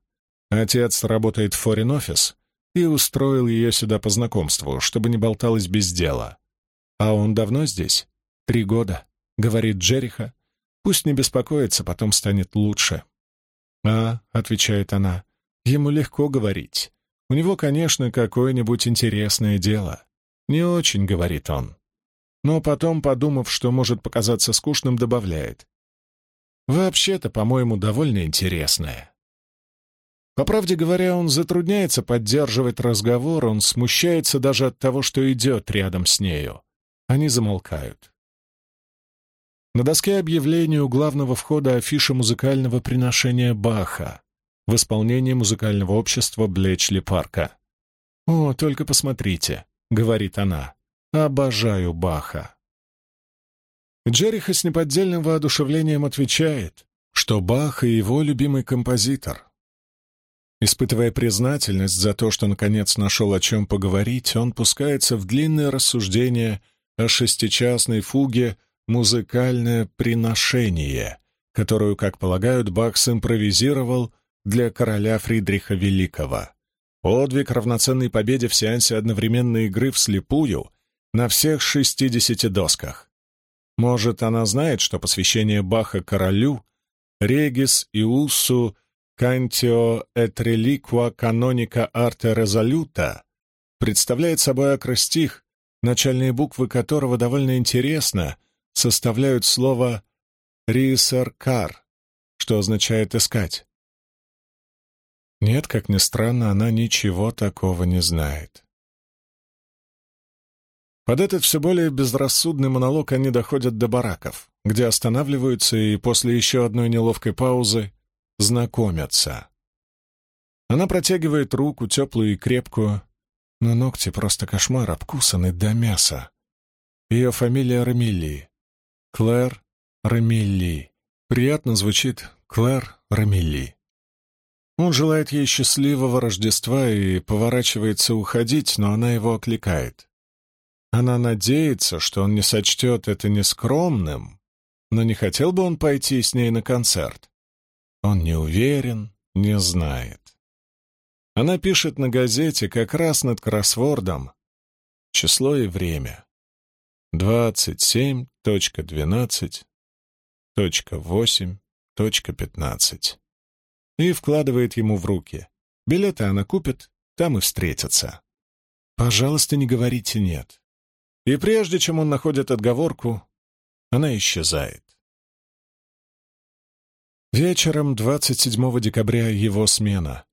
Отец работает в форин-офис и устроил ее сюда по знакомству, чтобы не болталась без дела. А он давно здесь? Три года, — говорит Джериха. Пусть не беспокоится, потом станет лучше. «А», — отвечает она, — «ему легко говорить. У него, конечно, какое-нибудь интересное дело. Не очень, говорит он. Но потом, подумав, что может показаться скучным, добавляет. Вообще-то, по-моему, довольно интересное. По правде говоря, он затрудняется поддерживать разговор, он смущается даже от того, что идет рядом с нею. Они замолкают. На доске объявлений у главного входа афиша музыкального приношения Баха в исполнении музыкального общества Блечли Парка. «О, только посмотрите», — говорит она, — «обожаю Баха». Джериха с неподдельным воодушевлением отвечает, что Бах и его любимый композитор. Испытывая признательность за то, что наконец нашел о чем поговорить, он пускается в длинное рассуждение о шестичастной фуге «Музыкальное приношение», которую, как полагают, Бах симпровизировал для короля Фридриха Великого. Подвиг равноценной победе в сеансе одновременной игры вслепую на всех шестидесяти досках. Может, она знает, что посвящение Баха королю «Регис иусу кантио et reliqua canonica arte resoluta» представляет собой акростих, начальные буквы которого довольно интересно составляют слово «рисаркар», что означает «искать». Нет, как ни странно, она ничего такого не знает. Под этот все более безрассудный монолог они доходят до бараков, где останавливаются и после еще одной неловкой паузы знакомятся. Она протягивает руку, теплую и крепкую, но ногти просто кошмар, обкусаны до мяса. Ее фамилия Рамилли. Клэр Рамилли. Приятно звучит Клэр Рамилли. Он желает ей счастливого Рождества и поворачивается уходить, но она его окликает. Она надеется, что он не сочтет это нескромным, но не хотел бы он пойти с ней на концерт. Он не уверен, не знает. Она пишет на газете как раз над кроссвордом число и время. 27.12.8.15 и вкладывает ему в руки. Билеты она купит, там и встретятся. Пожалуйста, не говорите «нет». И прежде чем он находит отговорку, она исчезает. Вечером 27 декабря его смена,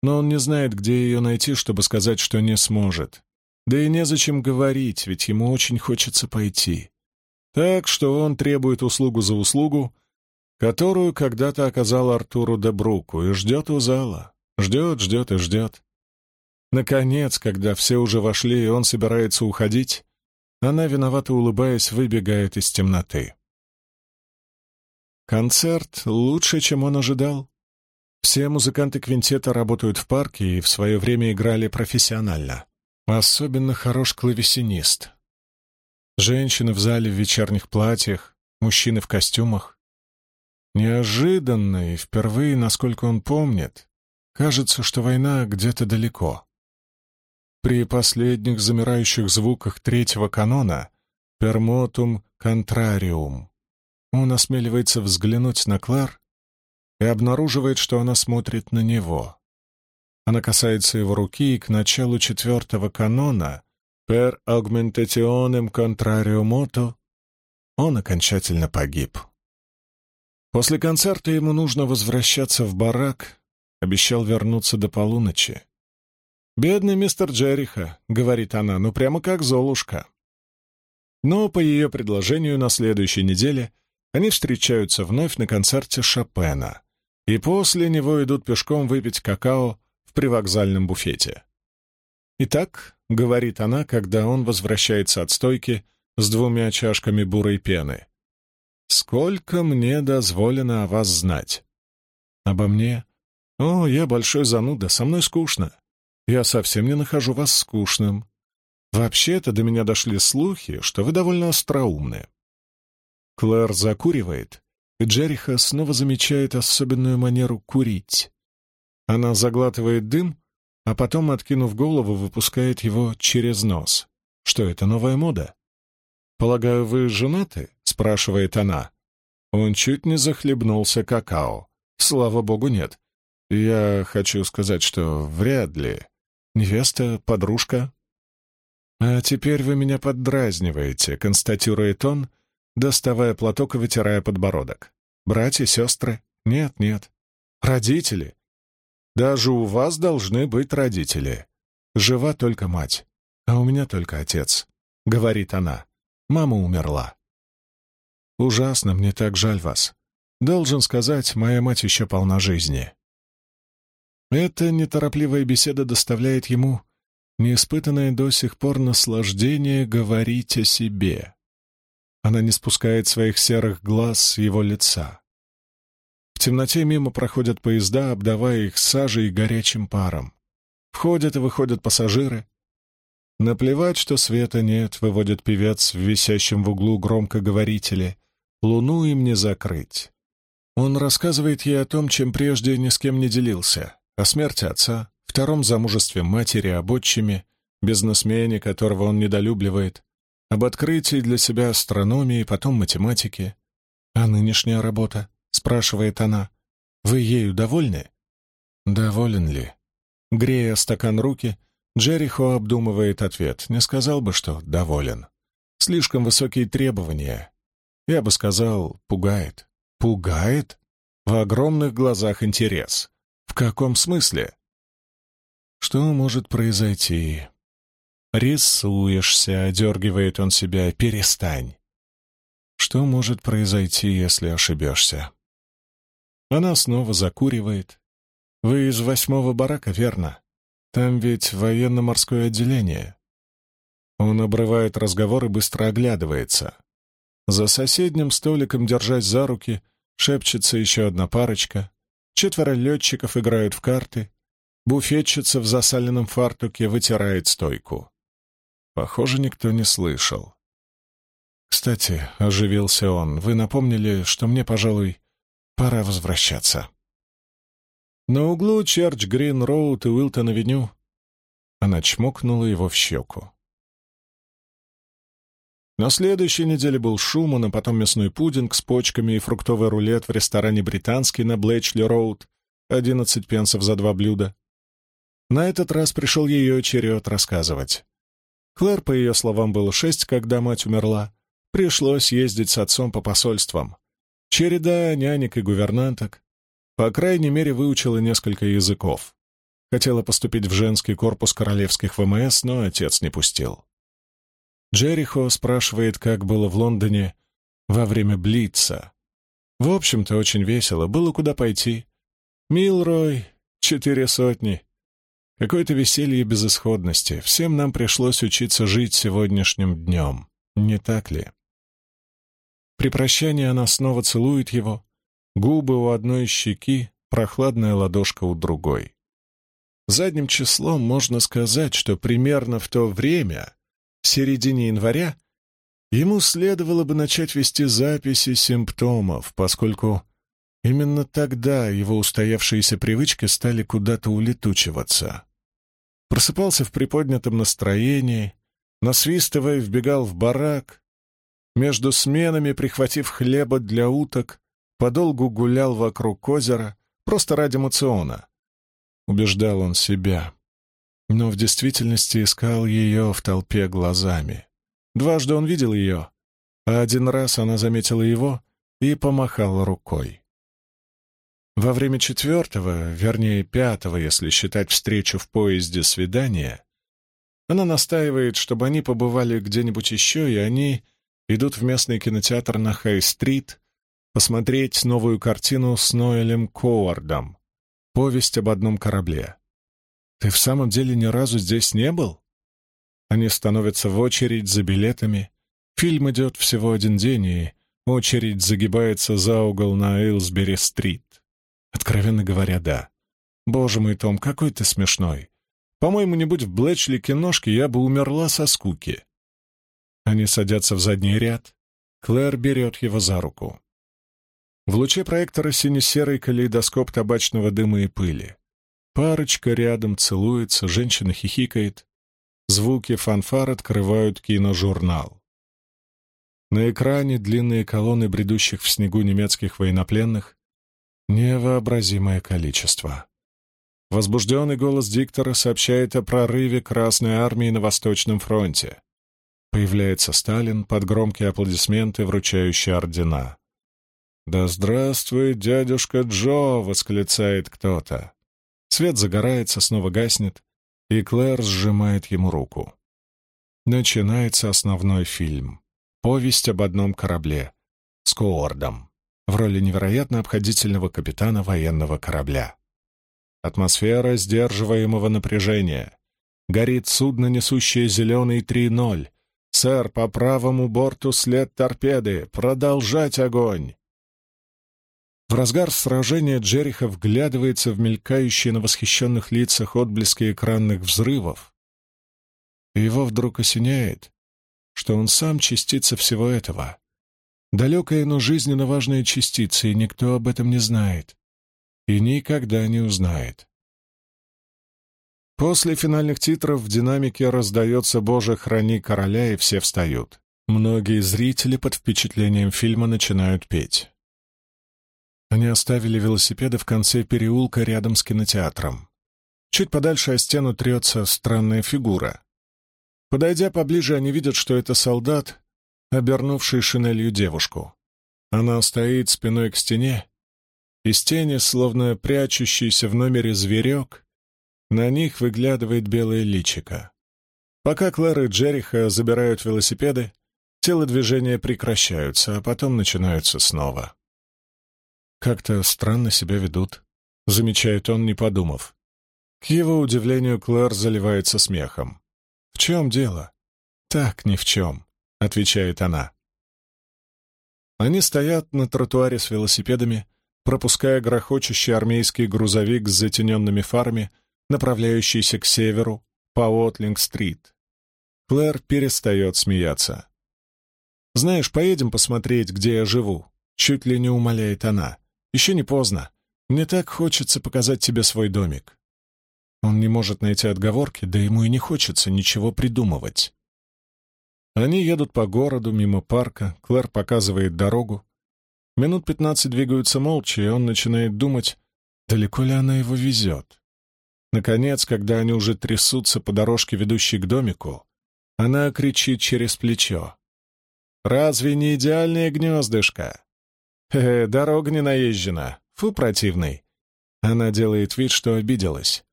но он не знает, где ее найти, чтобы сказать, что не сможет. Да и незачем говорить, ведь ему очень хочется пойти. Так что он требует услугу за услугу, которую когда-то оказал Артуру Дебруку, и ждет у зала. Ждет, ждет и ждет. Наконец, когда все уже вошли, и он собирается уходить, она, виновато улыбаясь, выбегает из темноты. Концерт лучше, чем он ожидал. Все музыканты квинтета работают в парке и в свое время играли профессионально. Особенно хорош клавесинист. Женщины в зале в вечерних платьях, мужчины в костюмах. Неожиданно и впервые, насколько он помнит, кажется, что война где-то далеко. При последних замирающих звуках третьего канона «Пермотум контрариум» он осмеливается взглянуть на Клэр и обнаруживает, что она смотрит на него. Она касается его руки, и к началу четвертого канона «Per augmentationem contrario moto» он окончательно погиб. После концерта ему нужно возвращаться в барак, обещал вернуться до полуночи. «Бедный мистер Джериха», — говорит она, — «ну прямо как Золушка». Но по ее предложению на следующей неделе они встречаются вновь на концерте Шопена, и после него идут пешком выпить какао в привокзальном буфете. «Итак», — говорит она, когда он возвращается от стойки с двумя чашками бурой пены, Сколько мне дозволено о вас знать? Обо мне? О, я большой зануда, со мной скучно. Я совсем не нахожу вас скучным. Вообще-то до меня дошли слухи, что вы довольно остроумны. Клэр закуривает, и Джериха снова замечает особенную манеру курить. Она заглатывает дым, а потом, откинув голову, выпускает его через нос. Что это, новая мода? «Полагаю, вы женаты?» — спрашивает она. Он чуть не захлебнулся какао. Слава богу, нет. Я хочу сказать, что вряд ли. Невеста, подружка. А теперь вы меня поддразниваете, констатирует он, доставая платок и вытирая подбородок. Братья, сестры? Нет, нет. Родители? Даже у вас должны быть родители. Жива только мать, а у меня только отец, — говорит она. Мама умерла. Ужасно, мне так жаль вас. Должен сказать, моя мать еще полна жизни. Эта неторопливая беседа доставляет ему неиспытанное до сих пор наслаждение говорить о себе. Она не спускает своих серых глаз с его лица. В темноте мимо проходят поезда, обдавая их сажей и горячим паром. Входят и выходят пассажиры. Наплевать, что света нет, выводит певец в висящем в углу громкоговорителе. Луну им не закрыть. Он рассказывает ей о том, чем прежде ни с кем не делился. О смерти отца, втором замужестве матери, об отчиме, бизнесмене, которого он недолюбливает, об открытии для себя астрономии, потом математики. «А нынешняя работа?» — спрашивает она. «Вы ею довольны?» «Доволен ли?» Грея стакан руки, Джерихо обдумывает ответ. Не сказал бы, что доволен. Слишком высокие требования. Я бы сказал, пугает. Пугает? В огромных глазах интерес. В каком смысле? Что может произойти? «Рисуешься», — одергивает он себя, — «перестань». Что может произойти, если ошибешься? Она снова закуривает. Вы из восьмого барака, верно? Там ведь военно-морское отделение. Он обрывает разговор и быстро оглядывается. За соседним столиком, держась за руки, шепчется еще одна парочка. Четверо летчиков играют в карты. Буфетчица в засаленном фартуке вытирает стойку. Похоже, никто не слышал. «Кстати», — оживился он, — «вы напомнили, что мне, пожалуй, пора возвращаться». На углу Черч-Грин-Роуд и Уилтон-Авеню она чмокнула его в щеку. На следующей неделе был Шуман, а потом мясной пудинг с почками и фруктовый рулет в ресторане «Британский» на Блэчли-Роуд, 11 пенсов за два блюда. На этот раз пришел ее черед рассказывать. Клэр, по ее словам, было шесть, когда мать умерла. Пришлось ездить с отцом по посольствам. Череда нянек и гувернанток. По крайней мере, выучила несколько языков. Хотела поступить в женский корпус королевских ВМС, но отец не пустил. Джерихо спрашивает, как было в Лондоне во время Блица. В общем-то, очень весело, было куда пойти. Милрой, четыре сотни, Какое-то веселье безысходности. Всем нам пришлось учиться жить сегодняшним днем. Не так ли? При прощании она снова целует его. Губы у одной щеки, прохладная ладошка у другой. Задним числом можно сказать, что примерно в то время, в середине января, ему следовало бы начать вести записи симптомов, поскольку именно тогда его устоявшиеся привычки стали куда-то улетучиваться. Просыпался в приподнятом настроении, насвистывая, вбегал в барак. Между сменами, прихватив хлеба для уток, подолгу гулял вокруг озера, просто ради мациона. Убеждал он себя. Но в действительности искал ее в толпе глазами. Дважды он видел ее, а один раз она заметила его и помахала рукой. Во время четвертого, вернее пятого, если считать встречу в поезде свидания, она настаивает, чтобы они побывали где-нибудь еще, и они идут в местный кинотеатр на Хай-стрит посмотреть новую картину с Ноэлем Коуардом «Повесть об одном корабле». «Ты в самом деле ни разу здесь не был?» Они становятся в очередь за билетами. Фильм идет всего один день, и очередь загибается за угол на Эйлсбери-стрит. Откровенно говоря, да. Боже мой, Том, какой ты смешной. По-моему, не будь в Блэчли киношки, я бы умерла со скуки. Они садятся в задний ряд. Клэр берет его за руку. В луче проектора сине-серый калейдоскоп табачного дыма и пыли. Парочка рядом целуется, женщина хихикает. Звуки фанфар открывают киножурнал. На экране длинные колонны бредущих в снегу немецких военнопленных, Невообразимое количество. Возбужденный голос диктора сообщает о прорыве Красной Армии на Восточном фронте. Появляется Сталин под громкие аплодисменты, вручающие ордена. «Да здравствует дядюшка Джо!» — восклицает кто-то. Свет загорается, снова гаснет, и Клэр сжимает ему руку. Начинается основной фильм. Повесть об одном корабле. С Коордом в роли невероятно обходительного капитана военного корабля. Атмосфера сдерживаемого напряжения. Горит судно, несущее зеленый 3-0. «Сэр, по правому борту след торпеды! Продолжать огонь!» В разгар сражения Джериха вглядывается в мелькающие на восхищенных лицах отблески экранных взрывов. И его вдруг осеняет, что он сам частица всего этого. Далекая, но жизненно важная частица, и никто об этом не знает. И никогда не узнает. После финальных титров в динамике раздается «Боже, храни короля», и все встают. Многие зрители под впечатлением фильма начинают петь. Они оставили велосипеды в конце переулка рядом с кинотеатром. Чуть подальше о стену трется странная фигура. Подойдя поближе, они видят, что это солдат, обернувший шинелью девушку. Она стоит спиной к стене. Из тени, словно прячущийся в номере зверек, на них выглядывает белое личико. Пока Клэр и Джериха забирают велосипеды, телодвижения прекращаются, а потом начинаются снова. Как-то странно себя ведут, замечает он, не подумав. К его удивлению, Клэр заливается смехом. «В чем дело?» «Так, ни в чем», — отвечает она. Они стоят на тротуаре с велосипедами, пропуская грохочущий армейский грузовик с затененными фарами, направляющийся к северу, по Уотлинг-стрит. Клэр перестает смеяться. «Знаешь, поедем посмотреть, где я живу», — чуть ли не умоляет она. Еще не поздно. Мне так хочется показать тебе свой домик. Он не может найти отговорки, да ему и не хочется ничего придумывать. Они едут по городу, мимо парка, Клэр показывает дорогу. Минут пятнадцать двигаются молча, и он начинает думать, далеко ли она его везет. Наконец, когда они уже трясутся по дорожке, ведущей к домику, она кричит через плечо. «Разве не идеальное гнездышко? «Э, дорога не наезжена. Фу, противный». Она делает вид, что обиделась.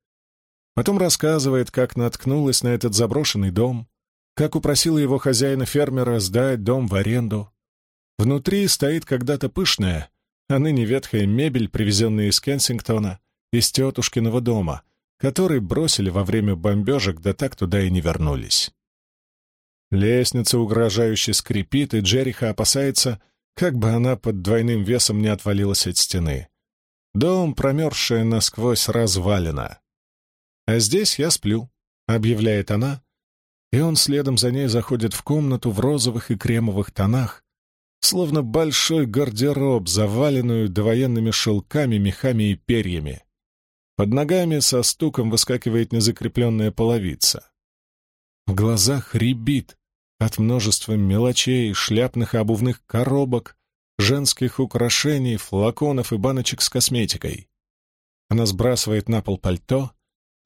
Потом рассказывает, как наткнулась на этот заброшенный дом, как упросила его хозяина-фермера сдать дом в аренду. Внутри стоит когда-то пышная, а ныне ветхая мебель, привезенная из Кенсингтона, из тетушкиного дома, который бросили во время бомбежек, да так туда и не вернулись. Лестница угрожающе скрипит, и Джериха опасается, как бы она под двойным весом не отвалилась от стены. Дом, промерзшая насквозь, развалина. «А здесь я сплю», — объявляет она, и он следом за ней заходит в комнату в розовых и кремовых тонах, словно большой гардероб, заваленную довоенными шелками, мехами и перьями. Под ногами со стуком выскакивает незакрепленная половица. В глазах рябит, от множества мелочей, шляпных и обувных коробок, женских украшений, флаконов и баночек с косметикой. Она сбрасывает на пол пальто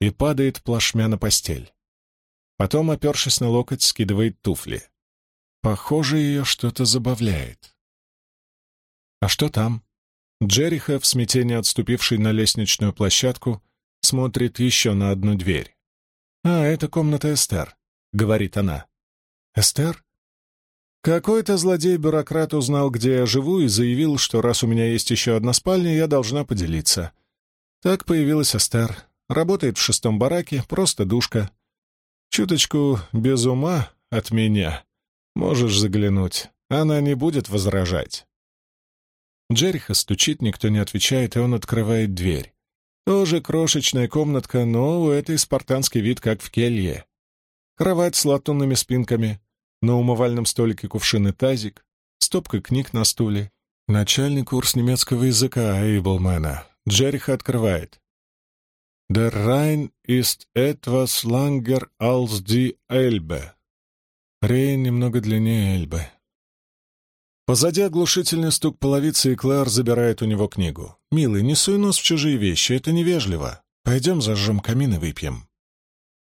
и падает плашмя на постель. Потом, опершись на локоть, скидывает туфли. Похоже, ее что-то забавляет. А что там? Джериха, в смятении отступивший на лестничную площадку, смотрит еще на одну дверь. «А, это комната Эстер», — говорит она. «Эстер?» Какой-то злодей-бюрократ узнал, где я живу, и заявил, что раз у меня есть еще одна спальня, я должна поделиться. Так появилась Эстер. Работает в шестом бараке, просто душка. Чуточку без ума от меня. Можешь заглянуть. Она не будет возражать. Джериха стучит, никто не отвечает, и он открывает дверь. Тоже крошечная комнатка, но у этой спартанский вид, как в келье. Кровать с латунными спинками, на умывальном столике кувшин и тазик, стопка книг на стуле. Начальный курс немецкого языка Эйблмена. Джериха открывает. Der Rhein ist etwas langer als die Elbe. Рейн немного длиннее Эльбы. Позади оглушительный стук половицы, и Клэр забирает у него книгу. «Милый, не суй нос в чужие вещи, это невежливо. Пойдем зажжем камин и выпьем».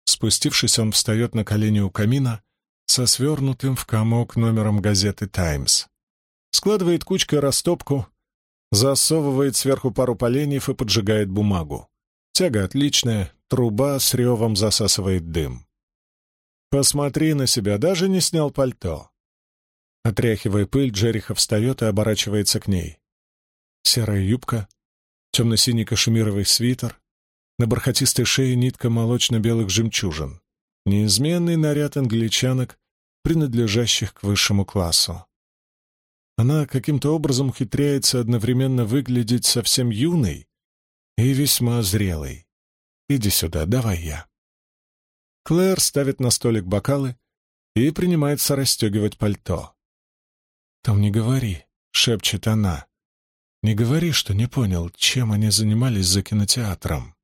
Спустившись, он встает на колени у камина со свернутым в комок номером газеты «Таймс». Складывает кучкой растопку, засовывает сверху пару поленьев и поджигает бумагу. Тяга отличная, труба с ревом засасывает дым. «Посмотри на себя, даже не снял пальто». Отряхивая пыль, Джериха встает и оборачивается к ней. Серая юбка, темно-синий кашемировый свитер, на бархатистой шее нитка молочно-белых жемчужин неизменный наряд англичанок, принадлежащих к высшему классу. Она каким-то образом ухитряется одновременно выглядеть совсем юной и весьма зрелой. Иди сюда, давай я. Клэр ставит на столик бокалы и принимается расстегивать пальто. «Том, не говори», — шепчет она. «Не говори, что не понял, чем они занимались за кинотеатром».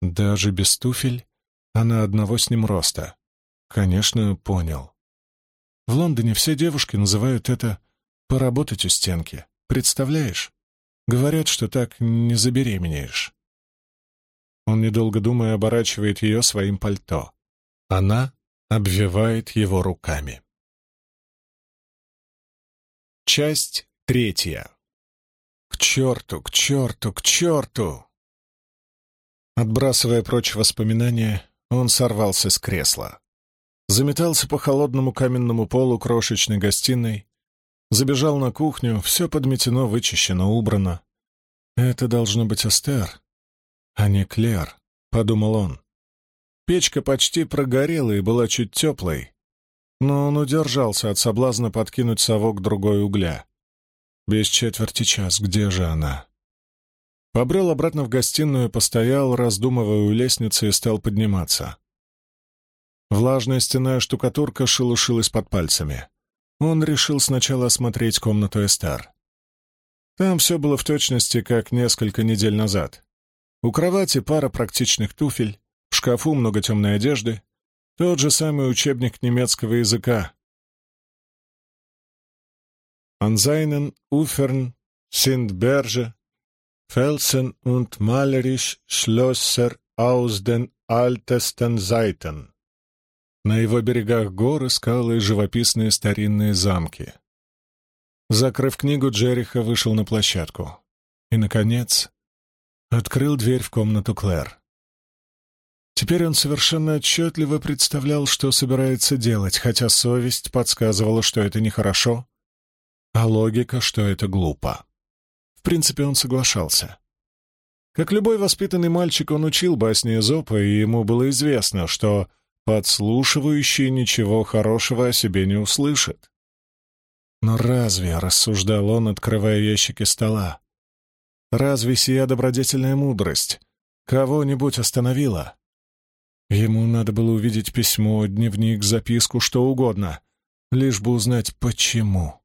Даже без туфель она одного с ним роста. Конечно, понял. В Лондоне все девушки называют это «поработать у стенки». Представляешь? Говорят, что так не забеременеешь. Он, недолго думая, оборачивает ее своим пальто. Она обвивает его руками. Часть третья. К черту, к черту, к черту! Отбрасывая прочь воспоминания, он сорвался с кресла. Заметался по холодному каменному полу крошечной гостиной, забежал на кухню, все подметено, вычищено, убрано. Это должно быть Эстер, а не Клер, — подумал он. Печка почти прогорела и была чуть теплой, но он удержался от соблазна подкинуть совок другой угля. Без четверти час, где же она? Побрел обратно в гостиную, постоял, раздумывая у лестницы, и стал подниматься. Влажная стенная штукатурка шелушилась под пальцами. Он решил сначала осмотреть комнату Эстер. Там все было в точности, как несколько недель назад. У кровати пара практичных туфель, в шкафу много темной одежды, тот же самый учебник немецкого языка. Ufern sind Berge, Felsen und malerisch Schlösser aus den ältesten Zeiten. На его берегах горы, скалы и живописные старинные замки. Закрыв книгу, Джериха вышел на площадку. И, наконец, открыл дверь в комнату Клэр. Теперь он совершенно отчетливо представлял, что собирается делать, хотя совесть подсказывала, что это нехорошо, а логика, что это глупо. В принципе, он соглашался. Как любой воспитанный мальчик, он учил басни Эзопа, и ему было известно, что подслушивающий ничего хорошего о себе не услышит. Но разве, — рассуждал он, открывая ящики стола, — разве сия добродетельная мудрость кого-нибудь остановила? Ему надо было увидеть письмо, дневник, записку, что угодно, лишь бы узнать, почему.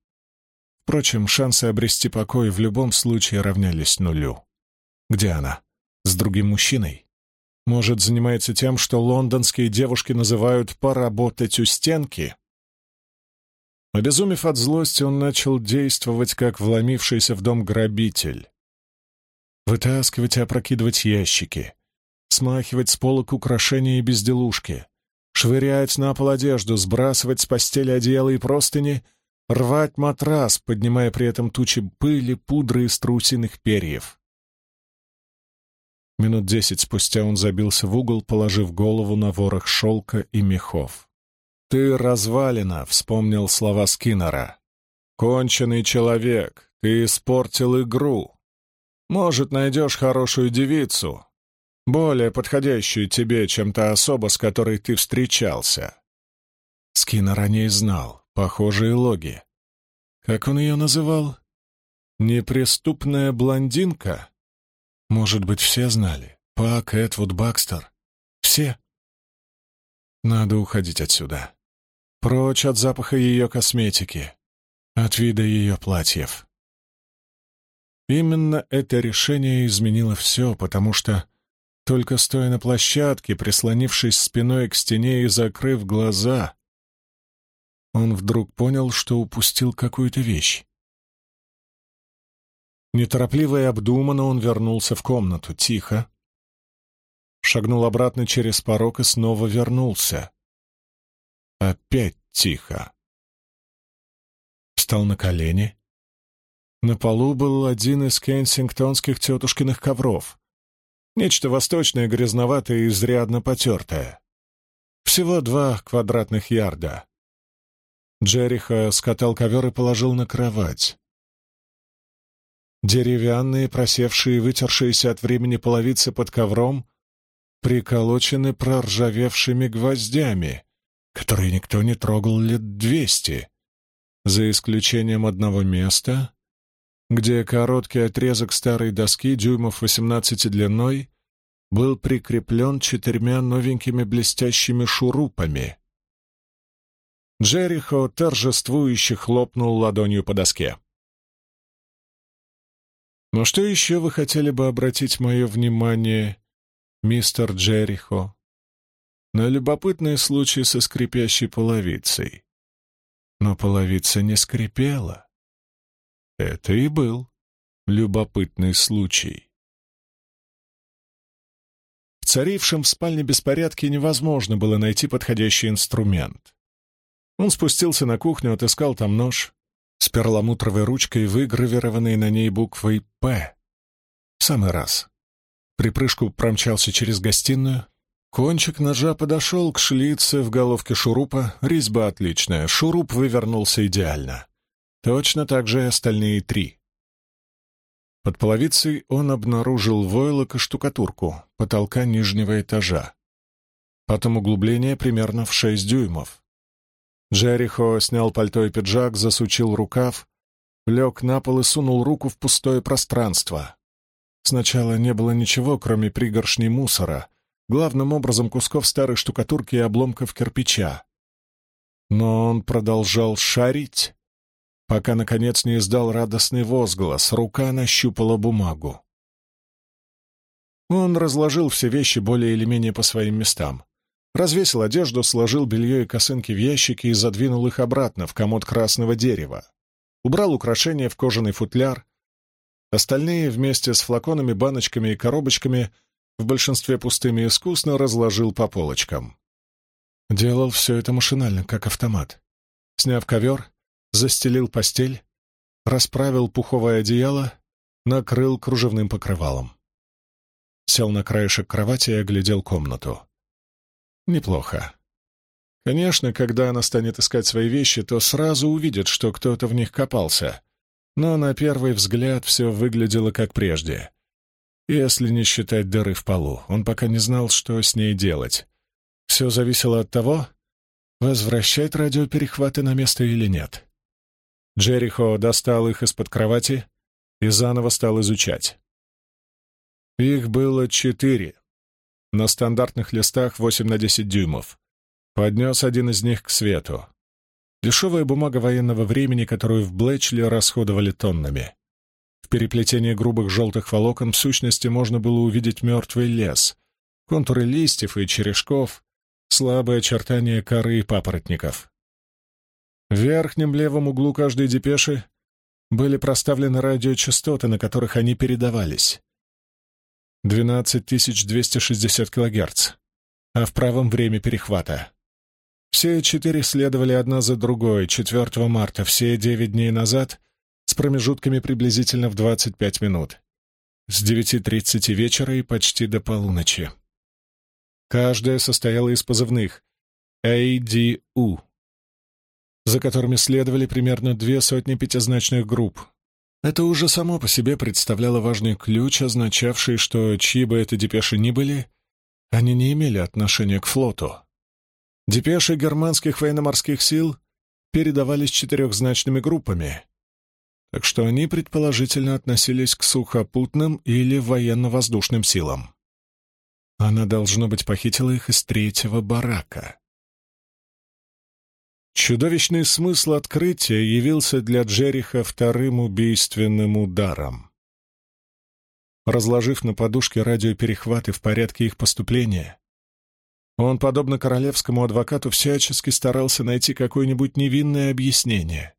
Впрочем, шансы обрести покой в любом случае равнялись нулю. Где она? С другим мужчиной? Может, занимается тем, что лондонские девушки называют «поработать у стенки»? Обезумев от злости, он начал действовать, как вломившийся в дом грабитель. Вытаскивать и опрокидывать ящики, смахивать с полок украшения и безделушки, швырять на пол одежду, сбрасывать с постели одеяло и простыни, рвать матрас, поднимая при этом тучи пыли, пудры и страусиных перьев. Минут десять спустя он забился в угол, положив голову на ворох шелка и мехов. «Ты развалина», — вспомнил слова Скиннера. «Конченый человек, ты испортил игру. Может, найдешь хорошую девицу, более подходящую тебе, чем та особа, с которой ты встречался. Скиннер о ней знал, похожие логи. Как он ее называл? Неприступная блондинка? Может быть, все знали? Пак, Эдвуд, Бакстер? Все? Надо уходить отсюда. Прочь от запаха ее косметики, от вида ее платьев. Именно это решение изменило все, потому что только стоя на площадке, прислонившись спиной к стене и закрыв глаза, он вдруг понял, что упустил какую-то вещь. Неторопливо и обдуманно он вернулся в комнату, тихо. Шагнул обратно через порог и снова вернулся. Опять тихо. Встал на колени. На полу был один из кенсингтонских тетушкиных ковров, Нечто восточное, грязноватое и изрядно потертое. Всего два квадратных ярда. Джериха скатал ковер и положил на кровать. Деревянные, просевшие и вытершиеся от времени половицы под ковром приколочены проржавевшими гвоздями, которые никто не трогал лет двести. за исключением одного места, где короткий отрезок старой доски дюймов 18 длиной был прикреплен четырьмя новенькими блестящими шурупами. Джерихо торжествующе хлопнул ладонью по доске. «Но что еще вы хотели бы обратить мое внимание, мистер Джерихо?» на любопытный случай со скрипящей половицей. Но половица не скрипела. Это и был любопытный случай. В царившем в спальне беспорядке невозможно было найти подходящий инструмент. Он спустился на кухню, отыскал там нож с перламутровой ручкой, выгравированной на ней буквой «П». Самый раз. Припрыжку промчался через гостиную, Кончик ножа подошел к шлице в головке шурупа. Резьба отличная, шуруп вывернулся идеально. Точно так же и остальные три. Под половицей он обнаружил войлок и штукатурку потолка нижнего этажа. Потом углубление примерно в шесть дюймов. Джерихо снял пальто и пиджак, засучил рукав, лег на пол и сунул руку в пустое пространство. Сначала не было ничего, кроме пригоршни мусора, главным образом кусков старой штукатурки и обломков кирпича. Но он продолжал шарить, пока, наконец, не издал радостный возглас. Рука нащупала бумагу. Он разложил все вещи более или менее по своим местам. Развесил одежду, сложил белье и косынки в ящики и задвинул их обратно в комод красного дерева. Убрал украшения в кожаный футляр. Остальные вместе с флаконами, баночками и коробочками — в большинстве пустыми искусно разложил по полочкам. Делал все это машинально, как автомат. Сняв ковер, застелил постель, расправил пуховое одеяло, накрыл кружевным покрывалом. Сел на краешек кровати и оглядел комнату. Неплохо. Конечно, когда она станет искать свои вещи, то сразу увидит, что кто-то в них копался. Но на первый взгляд все выглядело как прежде. Если не считать дыры в полу, он пока не знал, что с ней делать. Все зависело от того, возвращать радиоперехваты на место или нет. Джерихо достал их из-под кровати и заново стал изучать. Их было четыре. На стандартных листах 8 на 10 дюймов. Поднес один из них к свету. Дешевая бумага военного времени, которую в Блэчли расходовали тоннами. В переплетении грубых желтых волокон в сущности можно было увидеть мертвый лес, контуры листьев и черешков, слабые очертания коры и папоротников. В верхнем левом углу каждой депеши были проставлены радиочастоты, на которых они передавались. 12260 кГц, а в правом время перехвата. Все четыре следовали одна за другой 4 марта, все девять дней назад с промежутками приблизительно в 25 минут, с 9.30 вечера и почти до полуночи. Каждая состояла из позывных ADU, за которыми следовали примерно две сотни пятизначных групп. Это уже само по себе представляло важный ключ, означавший, что чьи бы это депеши ни были, они не имели отношения к флоту. Депеши германских военно-морских сил передавались четырехзначными группами, так что они предположительно относились к сухопутным или военно-воздушным силам. Она, должно быть, похитила их из третьего барака. Чудовищный смысл открытия явился для Джериха вторым убийственным ударом. Разложив на подушке радиоперехваты в порядке их поступления, он, подобно королевскому адвокату, всячески старался найти какое-нибудь невинное объяснение,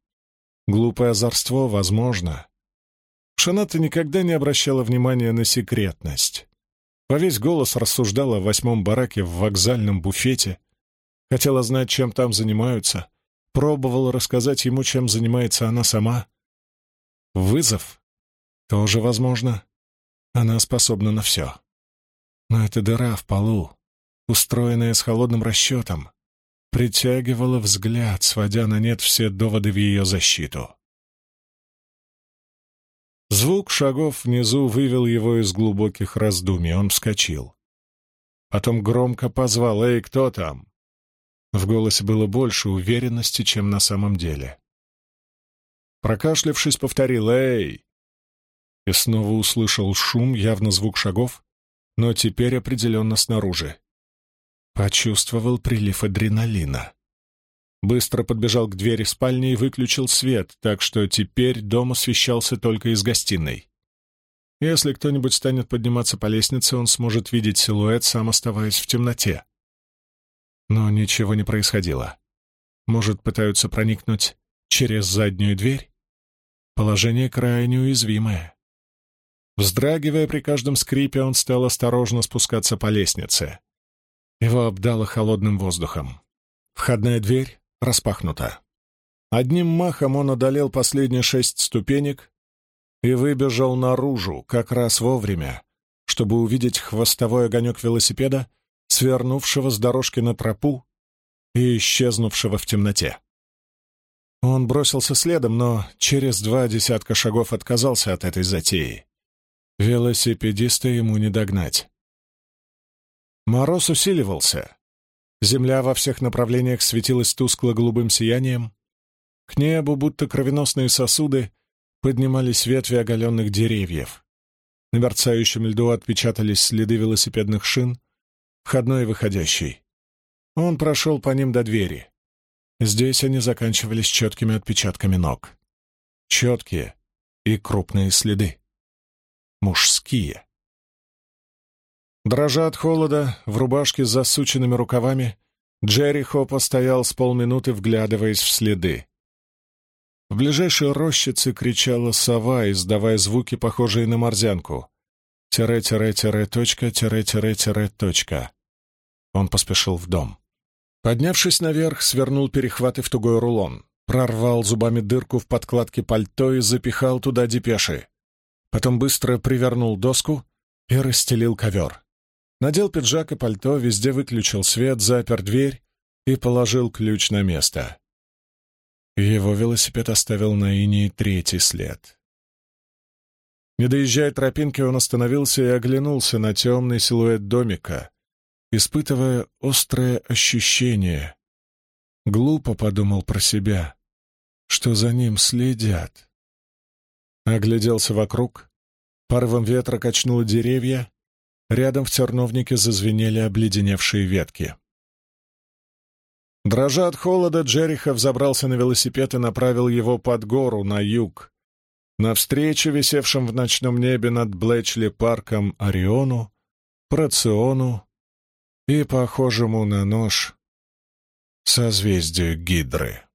Глупое озорство, возможно. Шаната никогда не обращала внимания на секретность. По весь голос рассуждала о восьмом бараке в вокзальном буфете. Хотела знать, чем там занимаются. Пробовала рассказать ему, чем занимается она сама. Вызов? Тоже возможно. Она способна на все. Но эта дыра в полу, устроенная с холодным расчетом, притягивала взгляд, сводя на нет все доводы в ее защиту. Звук шагов внизу вывел его из глубоких раздумий. Он вскочил. Потом громко позвал «Эй, кто там?». В голосе было больше уверенности, чем на самом деле. Прокашлявшись, повторил «Эй!» И снова услышал шум, явно звук шагов, но теперь определенно снаружи. Почувствовал прилив адреналина. Быстро подбежал к двери спальни и выключил свет, так что теперь дом освещался только из гостиной. Если кто-нибудь станет подниматься по лестнице, он сможет видеть силуэт, сам оставаясь в темноте. Но ничего не происходило. Может, пытаются проникнуть через заднюю дверь? Положение крайне уязвимое. Вздрагивая при каждом скрипе, он стал осторожно спускаться по лестнице. Его обдало холодным воздухом. Входная дверь распахнута. Одним махом он одолел последние шесть ступенек и выбежал наружу как раз вовремя, чтобы увидеть хвостовой огонек велосипеда, свернувшего с дорожки на тропу и исчезнувшего в темноте. Он бросился следом, но через два десятка шагов отказался от этой затеи. Велосипедиста ему не догнать. Мороз усиливался. Земля во всех направлениях светилась тускло-голубым сиянием. К небу, будто кровеносные сосуды, поднимались ветви оголенных деревьев. На мерцающем льду отпечатались следы велосипедных шин, входной и выходящий. Он прошел по ним до двери. Здесь они заканчивались четкими отпечатками ног. Четкие и крупные следы. Мужские. Дрожа от холода, в рубашке с засученными рукавами, Джерри Хопа стоял с полминуты, вглядываясь в следы. В ближайшей рощице кричала сова, издавая звуки, похожие на морзянку. Тире-тире-тире, точка, тире-тире-тире, точка. Он поспешил в дом. Поднявшись наверх, свернул перехваты в тугой рулон, прорвал зубами дырку в подкладке пальто и запихал туда депеши. Потом быстро привернул доску и расстелил ковер. Надел пиджак и пальто, везде выключил свет, запер дверь и положил ключ на место. Его велосипед оставил на инии третий след. Не доезжая тропинки, он остановился и оглянулся на темный силуэт домика, испытывая острое ощущение. Глупо подумал про себя, что за ним следят. Огляделся вокруг, порывом ветра качнуло деревья, рядом в терновнике зазвенели обледеневшие ветки. Дрожа от холода, Джериха взобрался на велосипед и направил его под гору, на юг, навстречу висевшим в ночном небе над Блэчли-парком Ориону, Проциону и похожему на нож созвездию Гидры.